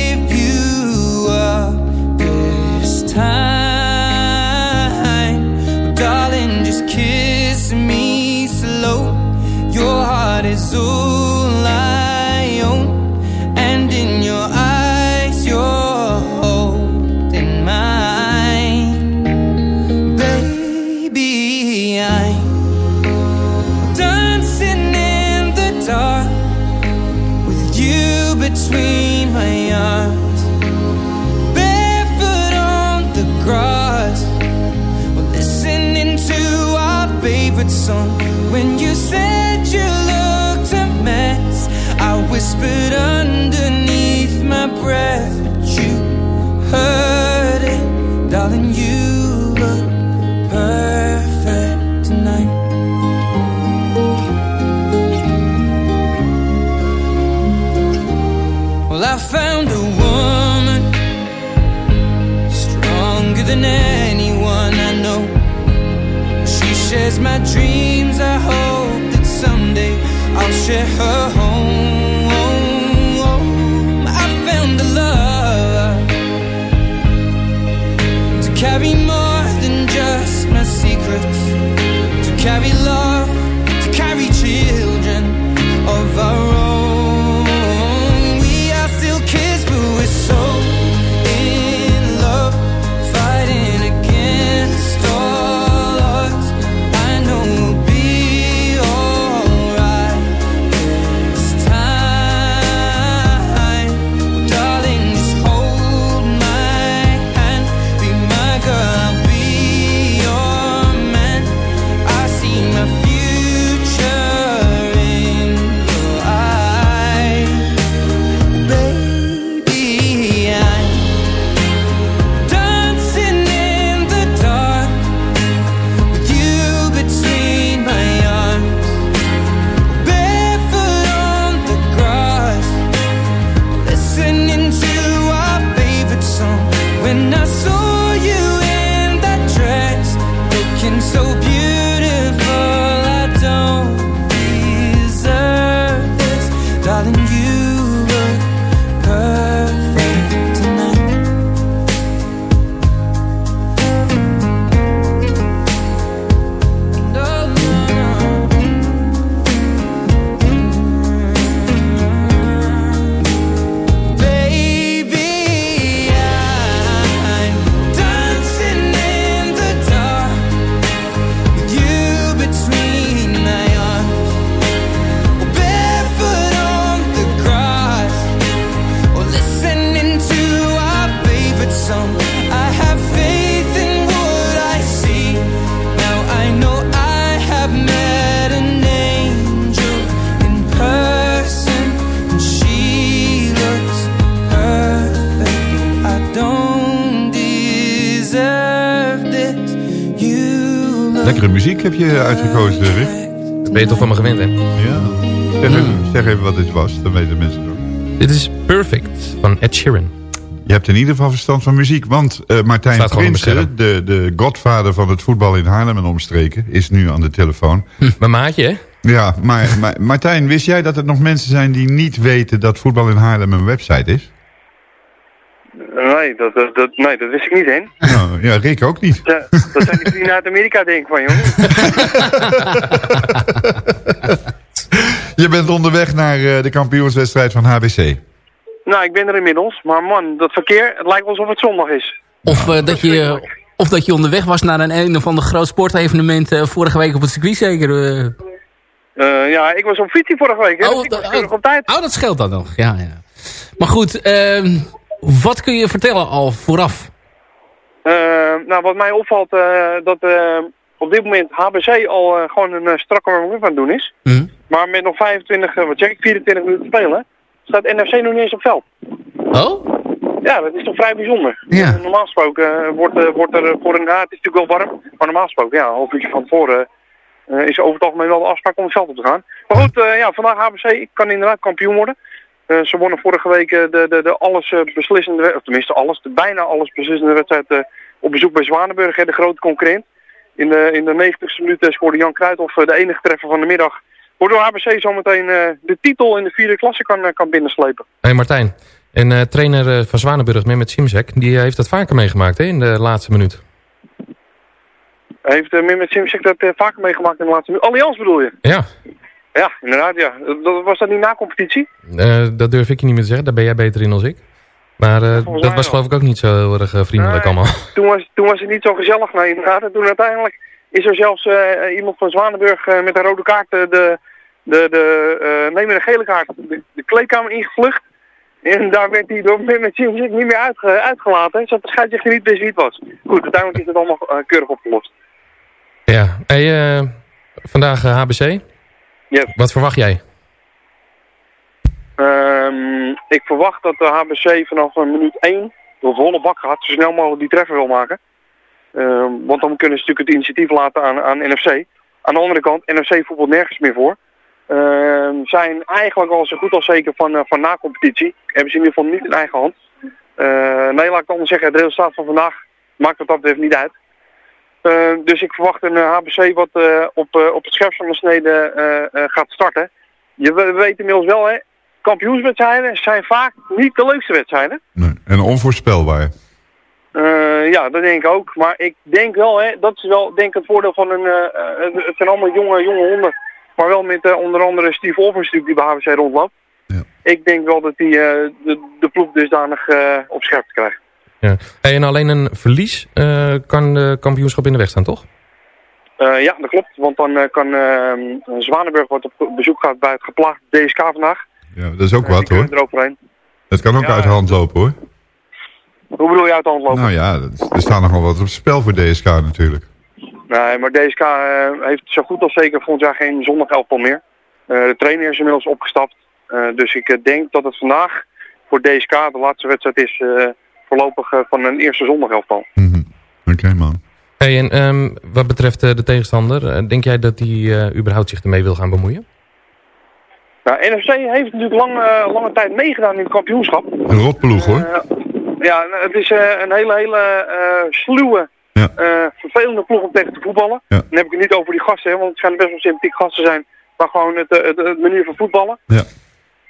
time. Song. When you said you looked a mess, I whispered underneath shares my dreams. I hope that someday I'll share her home. I found a love to carry more than just my secrets, to carry love, je uitgekozen, Rick. Ben je toch van me gewend, hè? Ja. Zeg, even, zeg even wat dit was, dan weten mensen het ook. Dit is Perfect van Ed Sheeran. Je hebt in ieder geval verstand van muziek. Want eh, Martijn Prinsen, de, de godvader van het voetbal in Haarlem en omstreken... is nu aan de telefoon. Mijn maatje, hè? Ja, maar, maar Martijn, wist jij dat er nog mensen zijn die niet weten... dat voetbal in Haarlem een website is? Nee, dat, dat, dat- nee, dat wist ik niet, hè. Nou, ja, Rick ook niet. Ja, dat zijn die vrienden uit Amerika, denk ik van, jongen. Je bent onderweg naar eh, de kampioenswedstrijd van HBC. Nou, ik ben er inmiddels. Maar man, dat verkeer, het lijkt wel alsof het zondag is. Of, eh, dat je, of dat je onderweg was naar een een of ander groot sportevenement eh, vorige week op het circuit zeker. eh. Eh, ja, ik was op fietsie vorige week. Hè, dus ik was keurig op tijd. Oh, dat scheelt dan nog. Ja, ja. Maar goed, ehm, wat kun je vertellen al vooraf? Eh, nou, wat mij opvalt, eh, dat eh, op dit moment HBC al eh, gewoon een uh, strakke warming aan het doen is. Mhm. Maar met nog 25, eh, wat zeg ik, 24 minuten te spelen, staat NFC nog niet eens op veld. Oh? Ja, dat is toch vrij bijzonder. Ja. Normaal gesproken eh, wordt, wordt er voor een, ja, het is natuurlijk wel warm, maar normaal gesproken, ja, een half uurtje van tevoren eh, is over het algemeen wel de afspraak om het veld op te gaan. Maar goed, eh, ja, vandaag HBC kan inderdaad kampioen worden. Eh, ze wonnen vorige week eh, de, de, de alles eh, beslissende, of tenminste alles, de bijna alles beslissende wedstrijd op bezoek bij Zwanenburg, hè, de grote concurrent. In de, in de 90ste minuut scoorde Jan Kruithoff de enige treffer van de middag. Waardoor HBC zometeen de titel in de vierde klasse kan, kan binnenslepen. Hé hey Martijn, en trainer van Zwanenburg, Mehmet Simsek, die heeft dat vaker meegemaakt hè, in de laatste minuut. Heeft uh, Mehmet Simsek dat eh, vaker meegemaakt in de laatste minuut? Allianz bedoel je? Ja, Ja, inderdaad, ja. Was dat niet na competitie? eh, dat durf ik je niet meer te zeggen, daar ben jij beter in dan ik. Maar eh, dat was geloof ik ook niet zo heel erg eh, vriendelijk Nee. allemaal. Toen was, toen was het niet zo gezellig, nee, inderdaad. En toen uiteindelijk is er zelfs iemand van Zwanenburg met een rode kaart, de, de, de, nee, met een gele kaart, de, de kleedkamer ingevlucht. En daar werd hij door met Simsek niet meer uitge, uitgelaten. Zodat de scheidsrechter niet wist wie het was. Goed, uiteindelijk is het allemaal keurig opgelost. Ja, hey, vandaag HBC. Yep. Wat verwacht jij? Ehm, ik verwacht dat de HBC vanaf eh, minuut 1 de volle bak gaat, zo snel mogelijk die treffer wil maken. Ehm, want dan kunnen ze natuurlijk het initiatief laten aan, aan NFC. Aan de andere kant, NFC voetbalt nergens meer voor. Ehm, zijn eigenlijk al zo goed als zeker van, eh, van na-competitie. Hebben ze in ieder geval niet in eigen hand. Eh, nee, laat ik het anders zeggen, het resultaat van vandaag maakt wat dat betreft niet uit. Ehm, dus ik verwacht een eh, HBC wat eh, op, eh, op het scherpst van de snede eh, eh, gaat starten. Je we, we weten inmiddels wel, hè, kampioenswedstrijden zijn vaak niet de leukste wedstrijden. En onvoorspelbaar. Eh, ja, dat denk ik ook. Maar ik denk wel, hè, dat is wel denk ik het voordeel van een... eh, eh, het zijn allemaal jonge, jonge honden. Maar wel met eh, onder andere Steve natuurlijk die bij HBC rondloopt. Ik denk wel dat hij eh, de, de ploeg dusdanig eh op scherp krijgt. Ja. Hey, en alleen een verlies eh, kan de kampioenschap in de weg staan, toch? Eh, ja, dat klopt. Want dan eh, kan eh, Zwanenburg, wat op bezoek gaat bij het geplaagd DSK vandaag. Ja, dat is ook wat hoor. eroverheen. Dat kan ook Ja, uit de hand lopen hoor. Hoe bedoel je uit de hand lopen? Nou ja, er staat nogal wat op het spel voor DSK natuurlijk. Nee, maar DSK heeft zo goed als zeker volgend jaar geen zondag elftal meer. Eh, de trainer is inmiddels opgestapt. Eh, dus ik denk dat het vandaag voor DSK de laatste wedstrijd is eh, voorlopig eh, van een eerste zondag elftal. Oké man. Hey, en ehm, wat betreft eh, de tegenstander, eh, denk jij dat die eh, überhaupt zich ermee wil gaan bemoeien? Nou, NFC heeft natuurlijk lang, eh, lange tijd meegedaan in het kampioenschap. Een rotploeg hoor. Ja, het is eh, een hele, hele eh sluwe, eh, vervelende ploeg om tegen te voetballen. Dan heb ik het niet over die gasten, hè, want het zijn best wel sympathieke gasten zijn. Maar gewoon het, het, het manier van voetballen. Ja.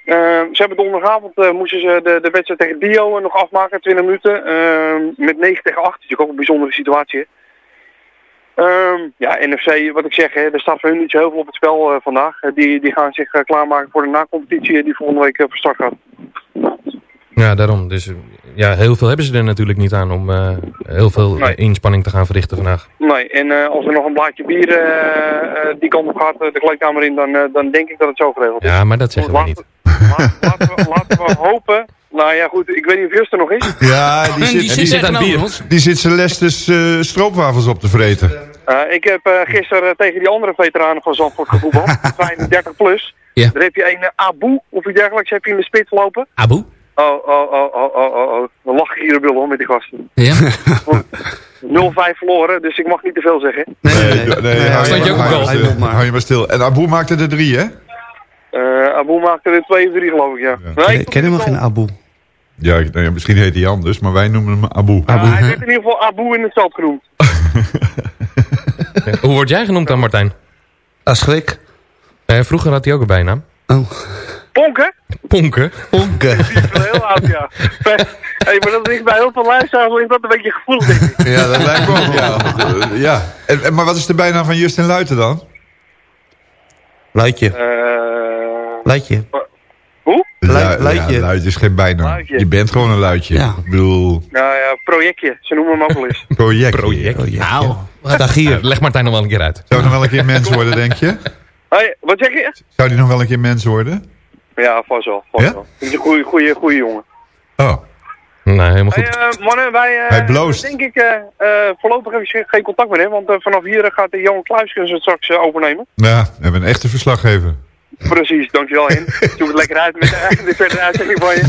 Eh, ze hebben donderdagavond eh, moesten ze de, de wedstrijd tegen Dio eh, nog afmaken, 20 minuten. eh, met 9 tegen 8, dat is ook een bijzondere situatie. Ehm, ja, NFC, wat ik zeg, hè, er staat voor hun niet zo heel veel op het spel eh, vandaag. Die, die gaan zich klaarmaken voor de na-competitie die volgende week eh, van start gaat. Ja, daarom. Dus ja, heel veel hebben ze er natuurlijk niet aan om eh, heel veel eh, inspanning te gaan verrichten vandaag. Nee, en eh, als er nog een blaadje bier eh, eh, die kant op gaat, de kleedkamer in, dan, eh, dan denk ik dat het zo geregeld is. Ja, maar dat zeggen we niet. Laten we, laten we hopen. Nou ja, goed, ik weet niet of Just er nog is. Ja, die zit, Die zit aan bier. ons. Die zit Celestes eh stroopwafels op te vreten. Eh, ik heb eh, gisteren tegen die andere veteranen van Zandvoort gevoetbald, 35 plus. Ja. Daar heb je een Abu of iets dergelijks heb je in de spits lopen. Abu? Oh, oh, oh, oh, oh, oh, oh. Dan lach ik hier de hoor met die gasten. Ja? 0-5 verloren, dus ik mag niet te veel zeggen. Nee, nee, nee, op hou, goal. je maar, hou je maar stil. En Abu maakte er drie, hè? Eh, Abu maakte er 2 of 3 geloof ik, ja. Nee, Ik ken hem geen Abu. Ja, ik- nou ja, misschien heet hij anders, maar wij noemen hem Abu. Hij werd in ieder geval Abu in het veld genoemd. Ja, Hoe word jij genoemd dan, Martijn? Aschrik. Eh, vroeger had hij ook een bijnaam. Ponken? Ponken. Ponken. Die is wel heel oud, ja. hey, maar dat is bij heel veel luisteraars is dat een beetje gevoelig, denk ik. Ja, dat lijkt me ook, ja. Ja. En, en- maar wat is de bijnaam van Justin Luiten dan? Luitje. Eh, Luitje. Hoe? Lu- luitje. Ja, luitje is geen bijnaam. Luitje. Je bent gewoon een luitje. Ik bedoel, Nou ja, projectje. Ze noemen hem ook wel eens. project. Project. Nou, Leg Martijn nog wel een keer uit. Zou nog wel een keer mens worden, denk je? Hey, wat zeg je? Zou die nog wel een keer mens worden? Ja, vast wel. Vast Ja? wel. Het is een goede, goede, goede jongen. Oh. Nee, helemaal Hey, goed. eh, mannen, wij eh, Hij bloost. denk ik eh, eh, voorlopig even geen- geen contact met hem, want vanaf hier gaat de Johan Kluiskens het straks overnemen. Ja, we hebben een echte verslaggever. Precies, dankjewel in. Zoek het lekker uit met de, de verdere uitzending van je.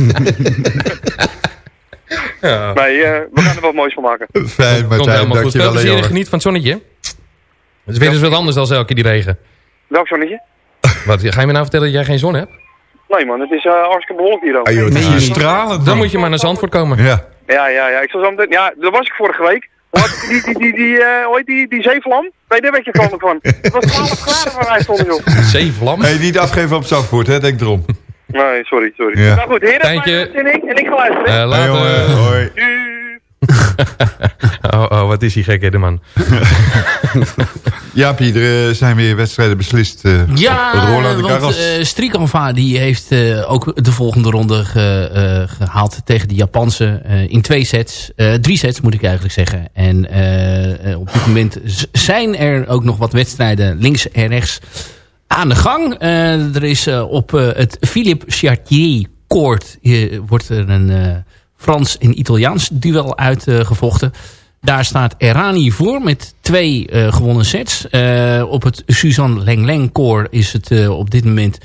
Ja. Nee, eh, we gaan er wat moois van maken. Fijn, Martijn. helemaal goed. Veel Dankjewel, plezier geniet van het zonnetje. Het is weer eens wat anders dan elke keer die regen. Welk zonnetje? Wat, ga je me nou vertellen dat jij geen zon hebt? Nee man, het is eh, hartstikke bewolkt hier ook. Ah, joh, het is hier stralend. Dan moet je maar naar Zandvoort komen. Ja. Ja, ja, ja. Ik zal zo meteen... Ja, daar was ik vorige week. Wat, die, die, die, die, eh, hoe heet die, die zeevlam? Nee, daar weet je van van. Het was 12 graden waar wij stonden, joh. Zeevlam? Hey, niet afgeven op Zandvoort, hè? Denk erom. Nee, sorry, sorry. Ja. Nou goed, heren, uitzending en ik ga luisteren. Hey, later. jongen. Hoi. oh, oh, wat is die gek, hè, de man. Jaapie, er eh, zijn weer wedstrijden beslist. op Ja, Roland want Garros. eh Strikanva die heeft ook de volgende ronde ge- eh, gehaald tegen de Japanse in twee sets. Drie sets moet ik eigenlijk zeggen. En op dit moment zijn er ook nog wat wedstrijden links en rechts aan de gang. Er is op het Philippe Chartier Court wordt er een Frans en Italiaans duel uitgevochten. Daar staat Errani voor met twee eh, gewonnen sets. Eh, op het Suzanne Lenglen Court is het eh, op dit moment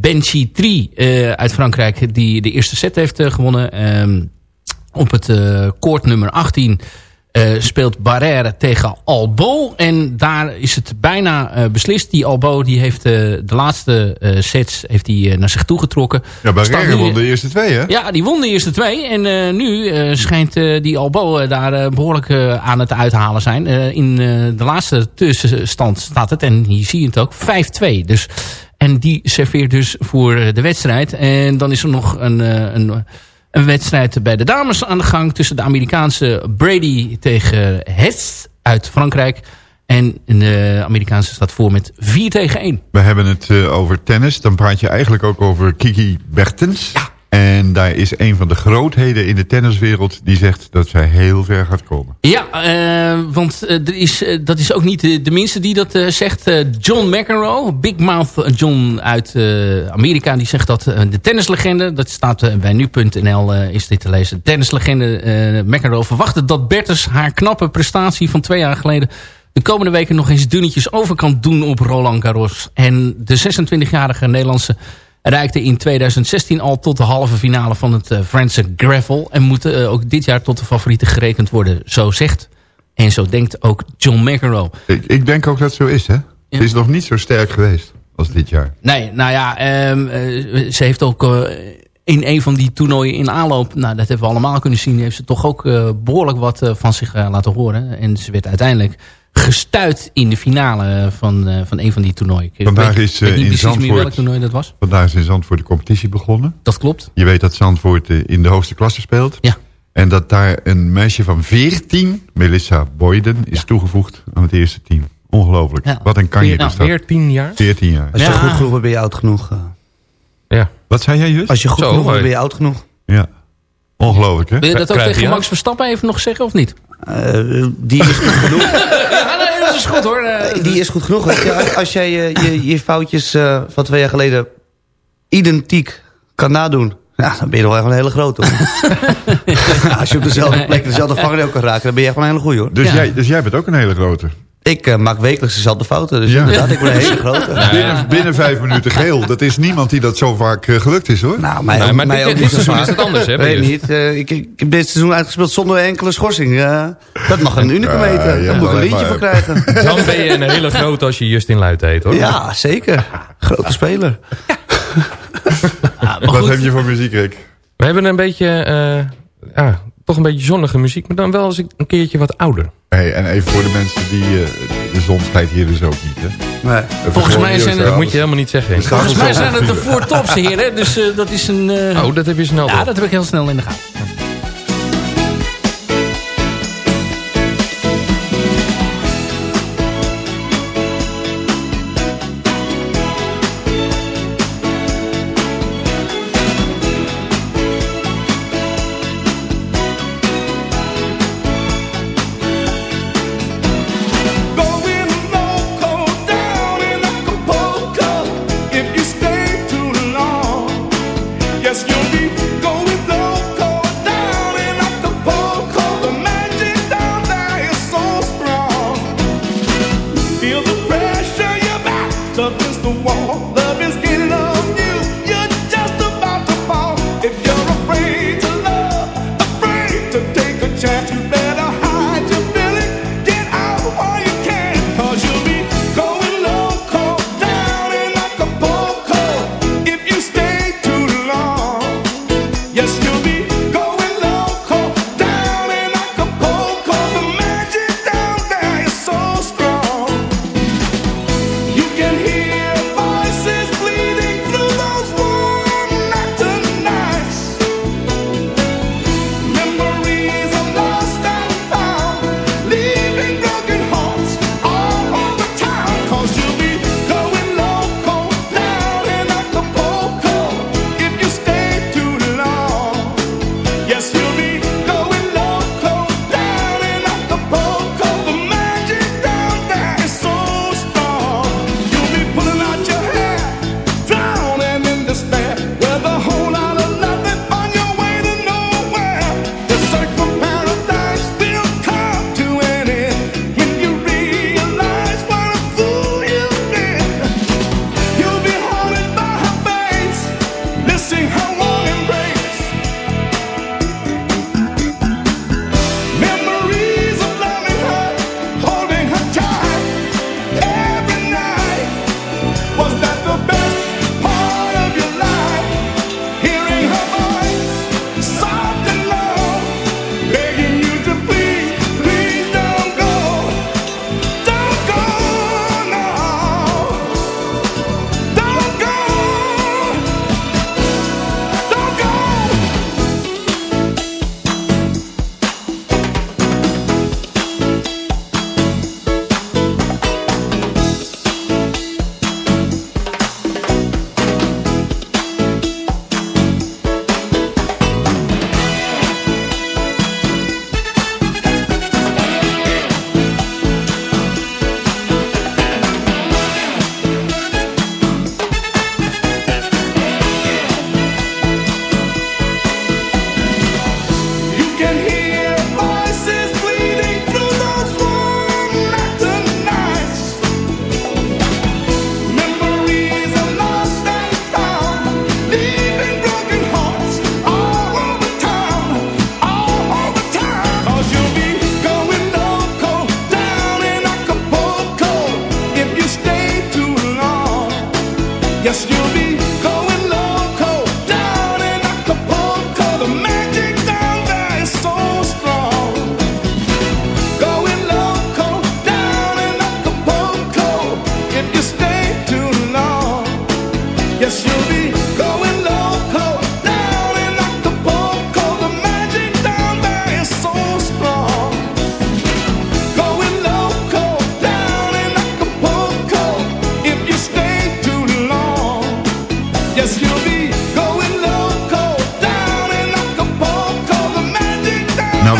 Benchi Tri uit Frankrijk die de eerste set heeft gewonnen. Ehm, op het koord nummer 18 eh, speelt Barrère tegen Albo. En daar is het bijna eh, beslist. Die Albo die heeft eh, de laatste sets heeft hij, naar zich toegetrokken. Ja, nu- won de eerste twee, hè? ja, die won de eerste twee. En nu schijnt die Albo daar eh, behoorlijk eh, aan het uithalen zijn. In de laatste tussenstand staat het, en hier zie je het ook, 5-2. Dus, en die serveert dus voor de wedstrijd. En dan is er nog een, een, een wedstrijd bij de dames aan de gang... tussen de Amerikaanse Brady tegen Hess uit Frankrijk. En de Amerikaanse staat voor met 4 tegen 1. We hebben het eh, over tennis. Dan praat je eigenlijk ook over Kiki Bertens. En daar is een van de grootheden in de tenniswereld... die zegt dat zij heel ver gaat komen. Ja, eh, want eh, er is, eh, dat is ook niet de, minste die dat zegt. John McEnroe, Big Mouth John uit Amerika, die zegt dat de tennislegende, dat staat bij nu.nl is dit te lezen, tennislegende McEnroe verwachtte dat Bertens haar knappe prestatie van twee jaar geleden de komende weken nog eens dunnetjes over kan doen op Roland Garros. En de 26-jarige Nederlandse reikte in 2016 al tot de halve finale van het eh, Franse Gravel. En moet eh, ook dit jaar tot de favoriete gerekend worden. Zo zegt en zo denkt ook John McEnroe. Ik, ik denk ook dat het zo is, hè? Het is nog niet zo sterk geweest als dit jaar. Nee, nou ja, ehm, eh, ze heeft ook in een van die toernooien in aanloop... nou, dat hebben we allemaal kunnen zien... heeft ze toch ook eh, behoorlijk wat van zich laten horen. En ze werd uiteindelijk gestuit in de finale van, eh, van een van die toernooien. Vandaag weet, is weet eh, niet in meer welk Zandvoort... toernooi dat was. Vandaag is in Zandvoort de competitie begonnen. Dat klopt. Je weet dat Zandvoort eh, in de hoogste klasse speelt. Ja. En dat daar een meisje van 14, Melissa Boyden, is toegevoegd aan het eerste team. Ongelooflijk. Ja. Wat een kanje Nou, is dat. 14 jaar? 14 jaar. Als je Ja. goed genoeg bent, ben je oud genoeg. Ja. Wat zei jij, Jus? Als je goed Zo, genoeg bent, ben je oud genoeg. Ja. Ongelooflijk, hè? Wil je dat ook tegen? Max Verstappen even nog zeggen of niet? Eh, die is goed genoeg. Ja, nee, dat is goed hoor. Eh, Die is goed genoeg. Weet je. Als, als jij je, je, je foutjes eh, van twee jaar geleden identiek kan nadoen... Ja, dan ben je nog wel echt een hele grote. Ja, als je op dezelfde plek dezelfde vangrail kan raken... dan ben je echt wel een hele goeie hoor. Dus, Ja. jij, dus jij bent ook een hele grote. Ik eh, maak wekelijks dezelfde fouten. Dus Ja. inderdaad, ik ben een hele grote. Binnen, binnen vijf minuten geel. Dat is niemand die dat zo vaak eh, gelukt is, hoor. Nou, mij, Nee, maar mij dit- ook dit niet seizoen is het anders, hè, Weet niet. Eh, ik, ik heb dit seizoen uitgespeeld zonder enkele schorsing. Dat mag een unicum Ja, eten. ja, Daar moet ik een liedje maar- voor krijgen. Dan ben je een hele grote als je Justin Luit heet, hoor. Ja, zeker. Grote speler. Wat heb je voor muziek, Rick? We hebben een beetje, eh, ja, toch een beetje zonnige muziek, maar dan wel eens een keertje wat ouder. Hey, en even voor de mensen die... eh, de zon schijnt hier dus ook niet, hè? Nee. Volgens mij zijn Dat het, moet je helemaal niet zeggen. Volgens mij zijn het de Four Tops heren. Dus eh, dat is een... eh, Oh, dat heb je snel ja, door. dat heb ik heel snel in de gaten.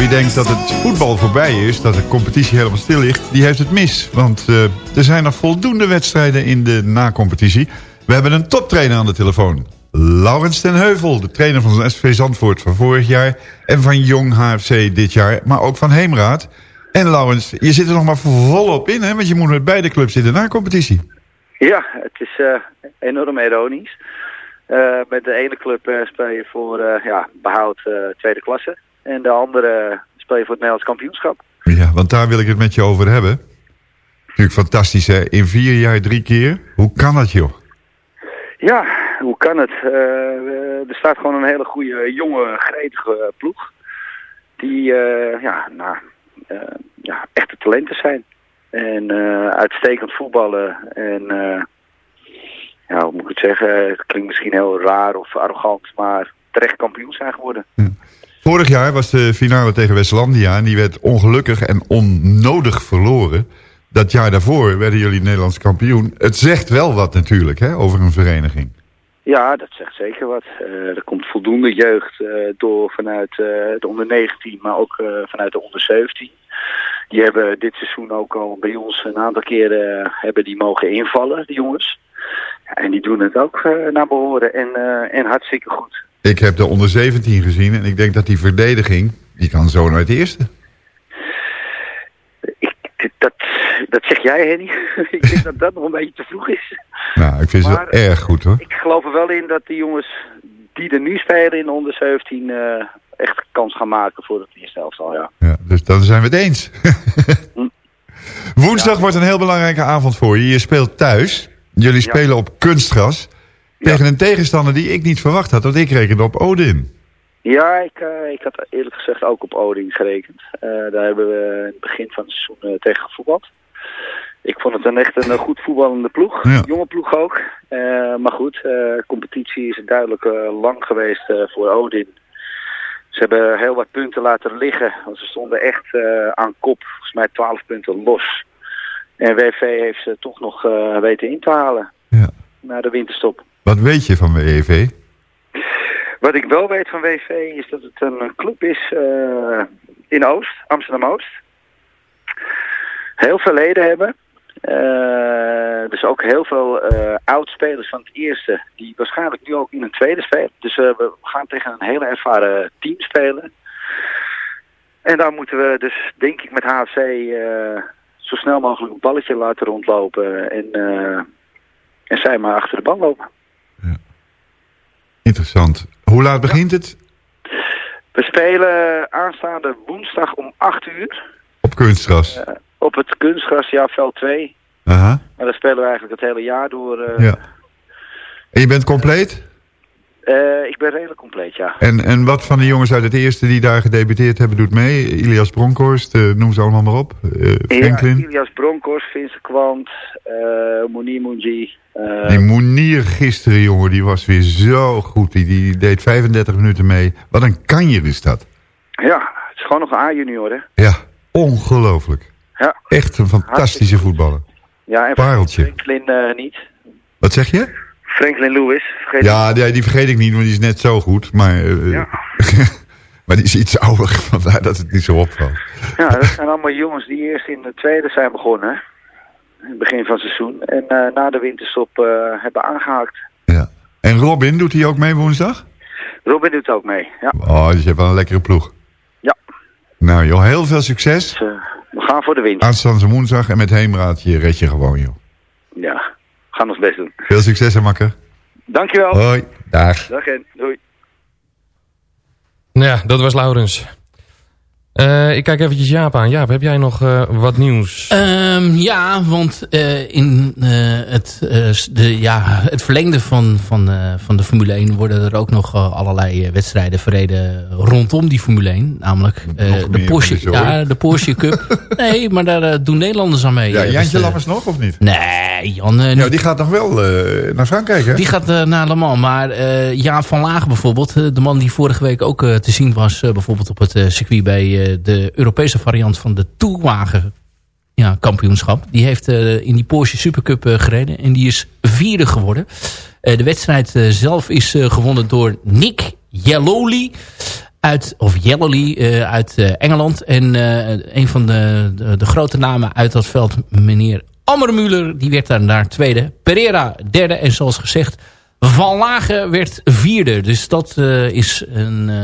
Denkt dat het voetbal voorbij is, dat de competitie helemaal stil ligt, die heeft het mis. Want uh, er zijn nog voldoende wedstrijden in de na-competitie. We hebben een toptrainer aan de telefoon. Laurens ten Heuvel, de trainer van SV Zandvoort van vorig jaar... en van Jong HFC dit jaar, maar ook van Heemraad. En Laurens, je zit er nog maar volop in, hè? want je moet met beide clubs in de na-competitie. Ja, het is uh, enorm ironisch. Uh, met de ene club speel je voor ja, behoud tweede klasse. En de andere speel je voor het Nederlands kampioenschap. Ja, want daar wil ik het met je over hebben. Natuurlijk fantastisch, hè? In vier jaar drie keer. Hoe kan dat, joh? Ja, hoe kan het? Uh, er staat gewoon een hele goede, jonge, gretige ploeg. Die uh, ja, nou, uh, ja, echte talenten zijn. En uitstekend voetballen. En ja, hoe moet ik het zeggen? Het klinkt misschien heel raar of arrogant, maar terecht kampioen zijn geworden. Hm. Vorig jaar was de finale tegen Westlandia en die werd ongelukkig en onnodig verloren. Dat jaar daarvoor werden jullie Nederlands kampioen. Het zegt wel wat natuurlijk hè, over een vereniging. Ja, dat zegt zeker wat. Uh, er komt voldoende jeugd uh, door vanuit uh, de onder 19, maar ook vanuit de onder 17. Die hebben dit seizoen ook al bij ons een aantal keren hebben die mogen invallen, die jongens. En die doen het ook naar behoren en, en hartstikke goed. Ik heb de onder 17 gezien en ik denk dat die verdediging, die kan zo naar het eerste. Ik, dat, Dat zeg jij, Henny. ik denk dat dat nog een beetje te vroeg is. Nou, ik vind ze wel erg goed hoor. Ik geloof er wel in dat die jongens die er nu spelen in de onder 17 eh, echt kans gaan maken voor het eerste elftal, ja. Ja, dus dan zijn we het eens. Woensdag wordt een heel belangrijke avond voor je. Je speelt thuis. Jullie spelen op kunstgras. Tegen een tegenstander die ik niet verwacht had. Want ik rekende op Odin. Ja, ik, eh, ik had eerlijk gezegd ook op Odin gerekend. Eh, daar hebben we in het begin van het seizoen eh, tegen gevoetbald. Ik vond het een echt een goed voetballende ploeg. Jonge ploeg ook. Maar goed, de competitie is duidelijk lang geweest voor Odin. Ze hebben heel wat punten laten liggen. Want ze stonden echt aan kop. Volgens mij 12 punten los. En WV heeft ze toch nog weten in te halen. Na de winterstop. Wat weet je van WEV? Wat ik wel weet van WV is dat het een club is eh, in Oost, Amsterdam-Oost. Heel veel leden hebben. Eh, dus ook heel veel eh oud-spelers van het eerste, die waarschijnlijk nu ook in een tweede spelen. Dus we gaan tegen een hele ervaren team spelen. En daar moeten we dus, denk ik, met HFC zo snel mogelijk een balletje laten rondlopen. En, en zij maar achter de bal lopen. Interessant. Hoe laat begint het? We spelen aanstaande woensdag om 8 uur Op kunstgras. eh, op het kunstgras, ja, veld 2. Aha. Maar daar spelen we eigenlijk het hele jaar door. eh. Ja. En je bent compleet? Eh, ik ben redelijk compleet, ja. En, en wat van de jongens uit het eerste die daar gedebuteerd hebben doet mee? Ilias Bronkhorst, eh, noem ze allemaal maar op. Eh, Franklin. Ja, Ilias Broncos, Vincent Kwant, eh Moni Munji. Die Moenier gisteren, jongen, die was weer zo goed. Die, die deed 35 minuten mee. Wat een kanjer is dat. ja, het is gewoon nog een A-junior, hè. Ja, ongelooflijk. Ja. Echt een fantastische voetballer. Ja, en Pareltje. Franklin niet. Wat zeg je? Franklin Lewis, vergeet Ja, die, die vergeet ik niet, want die is net zo goed. Maar, eh, maar die is iets ouder, vandaar dat het niet zo opvalt. Ja, dat zijn allemaal jongens die eerst in de tweede zijn begonnen. In het begin van het seizoen. En eh, na de winterstop eh, hebben aangehaakt. En Robin, doet hij ook mee woensdag? Robin doet ook mee, ja. Oh, dus je hebt wel een lekkere ploeg. Ja. Nou joh, heel veel succes. Dus, eh, we gaan voor de winst. Aanstaande woensdag en met Heemraadje red je gewoon, joh. Ja, gaan ons best doen. Veel succes, hè, makker. Dankjewel. Hoi. Dag. Dag en doei. Ja, dat was Laurens. Eh, ik kijk eventjes Jaap aan. Jaap, heb jij nog eh, wat nieuws? Ehm, ja, want eh, in eh, het, eh, de, ja, het verlengde van, van, eh, van de Formule 1 worden er ook nog allerlei wedstrijden verreden rondom die Formule 1. Namelijk eh, de, Porsche, ja, de Porsche Cup. nee, maar daar doen Nederlanders aan mee. Ja, Jantje dus, Lammers nog, of niet? Nee, Jan... Ja, die gaat nog wel eh, naar Frankrijk, hè? die gaat naar Le Mans. Maar eh Jaap van Laag bijvoorbeeld, de man die vorige week ook te zien was... eh, bijvoorbeeld op het circuit bij de Europese variant van de Tourwagen ja, kampioenschap. Die heeft eh, in die Porsche Supercup eh, gereden en die is vierde geworden. Eh, de wedstrijd zelf is gewonnen door Nick Jelloli uit, of Jelloli uit Engeland. En een van de, de, de grote namen uit dat veld, meneer Ammermuller, die werd daar, daar tweede. Pereira derde en zoals gezegd, Van Lagen werd vierde. Dus dat eh, is een, eh,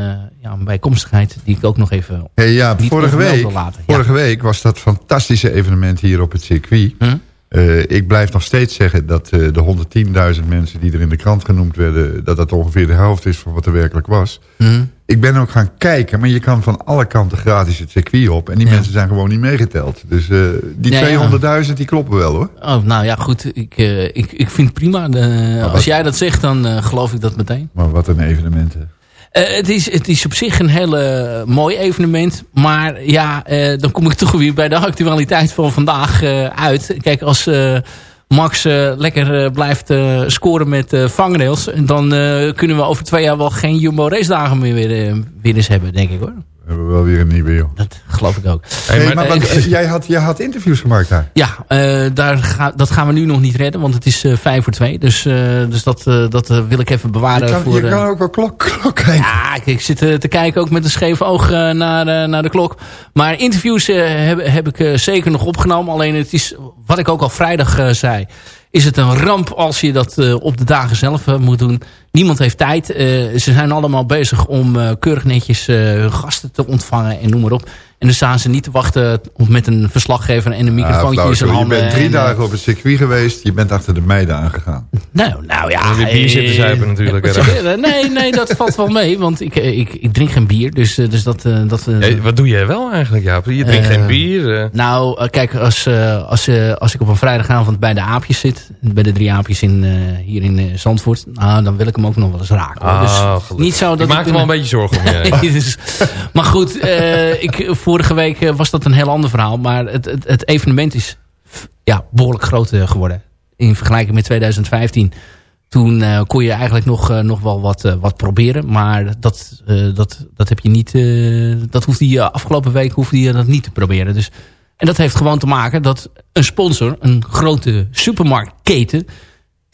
ja, een bijkomstigheid die ik ook nog even Hey, ja, vorige week. Ja. vorige week was dat fantastische evenement hier op het circuit. Hm? Eh, ik blijf nog steeds zeggen dat de 110.000 mensen die er in de krant genoemd werden... dat dat ongeveer de helft is van wat er werkelijk was. Hm? Ik ben ook gaan kijken, maar je kan van alle kanten gratis het circuit op. En die mensen zijn gewoon niet meegeteld. Dus eh, die Ja, ja. 200.000 die kloppen wel hoor. Oh, nou ja, goed. Ik, eh, ik, ik vind prima. De- als jij dat zegt, dan eh, geloof ik dat meteen. Maar wat een evenement. hè. Het, is, het is op zich een hele mooi evenement. Maar ja, dan kom ik toch weer bij de actualiteit van vandaag uit. Kijk, als Max eh, lekker eh, blijft eh, scoren met vangrails... dan eh, kunnen we over twee jaar wel geen Jumbo race dagen meer weer, weer hebben, denk ik hoor. We hebben wel weer een nieuwe joh. Dat geloof ik ook. Hey, maar, jij, had, jij had interviews gemaakt daar. Ja, eh, daar ga, dat gaan we nu nog niet redden, want het is eh, vijf voor twee. Dus, eh, dus dat, dat wil ik even bewaren. Je kan, voor, je kan ook wel klok, klok kijken. ja, ik, ik zit te kijken ook met een scheef oog naar, naar de klok. Maar interviews heb, heb ik zeker nog opgenomen. Alleen het is, wat ik ook al vrijdag zei... is het een ramp als je dat op de dagen zelf moet doen. Niemand heeft tijd. Eh, ze zijn allemaal bezig om eh, keurig netjes eh, hun gasten te ontvangen en noem maar op. En dan staan ze niet te wachten met een verslaggever en een microfoontje in zijn handen. Je bent drie en, dagen op het circuit geweest. Je bent achter de meiden aangegaan. Nou, nou ja. En bier zitten zuipen natuurlijk. Ja, nee, nee, dat valt wel mee. Want ik, ik, ik drink geen bier. Dus, dus dat... dat wat doe jij wel eigenlijk, Jaap? Je drinkt geen bier? Nou, kijk, als, als, als ik op een vrijdagavond bij de aapjes zit. Bij de drie aapjes in, hier in Zandvoort. Nou, dan wil ik hem ook nog wel eens raken. Ah, dus niet zo dat ik maak wel een beetje zorgen om. Ja. dus, maar goed, ik, vorige week was dat een heel ander verhaal. Maar het, het, het evenement is ja, behoorlijk groot geworden. In vergelijking met 2015. Toen uh, kon je eigenlijk nog, uh, nog wel wat, uh, wat proberen. Maar dat, dat, dat heb je niet. dat hoeft die afgelopen week hoefde je dat niet te proberen. Dus, en dat heeft gewoon te maken dat een sponsor, een grote supermarktketen.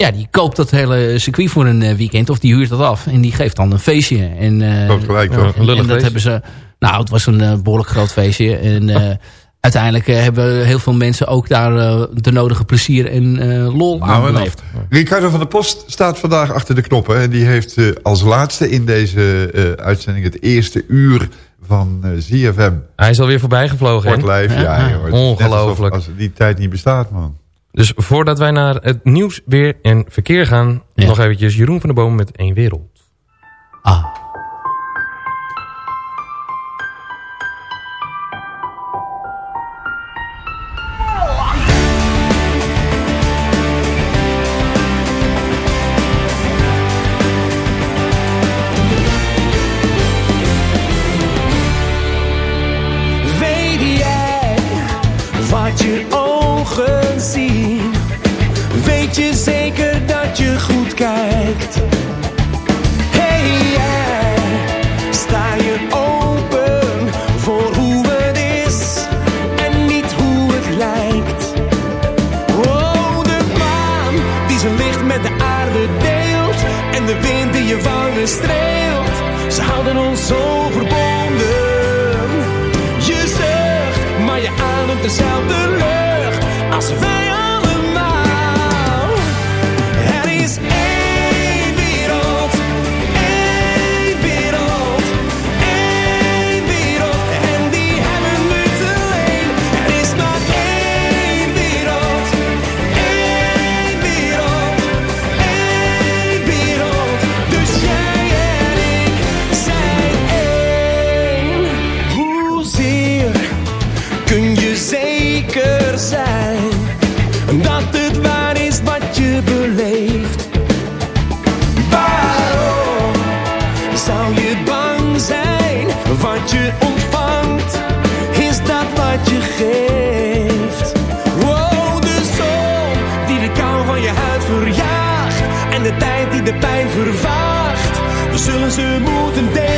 Ja, die koopt dat hele circuit voor een weekend. Of die huurt dat af. En die geeft dan een feestje. En, gelijk toch? en, en dat hebben ze. Nou, het was een uh, behoorlijk groot feestje. En uh, uiteindelijk uh, hebben heel veel mensen ook daar de nodige plezier en lol nou, aan beleefd. Ricardo van der Post staat vandaag achter de knoppen. En die heeft als laatste in deze uitzending het eerste uur van ZFM. Hij is alweer voorbij gevlogen, Kort live, ja. ja Ongelooflijk. Als die tijd niet bestaat, man. Dus voordat wij naar het nieuws, weer en verkeer gaan... Ja. nog eventjes Jeroen van der Boom met één wereld. Ah. Zo verbonden. Je zucht, maar je ademt dezelfde lucht als wij. Ze moeten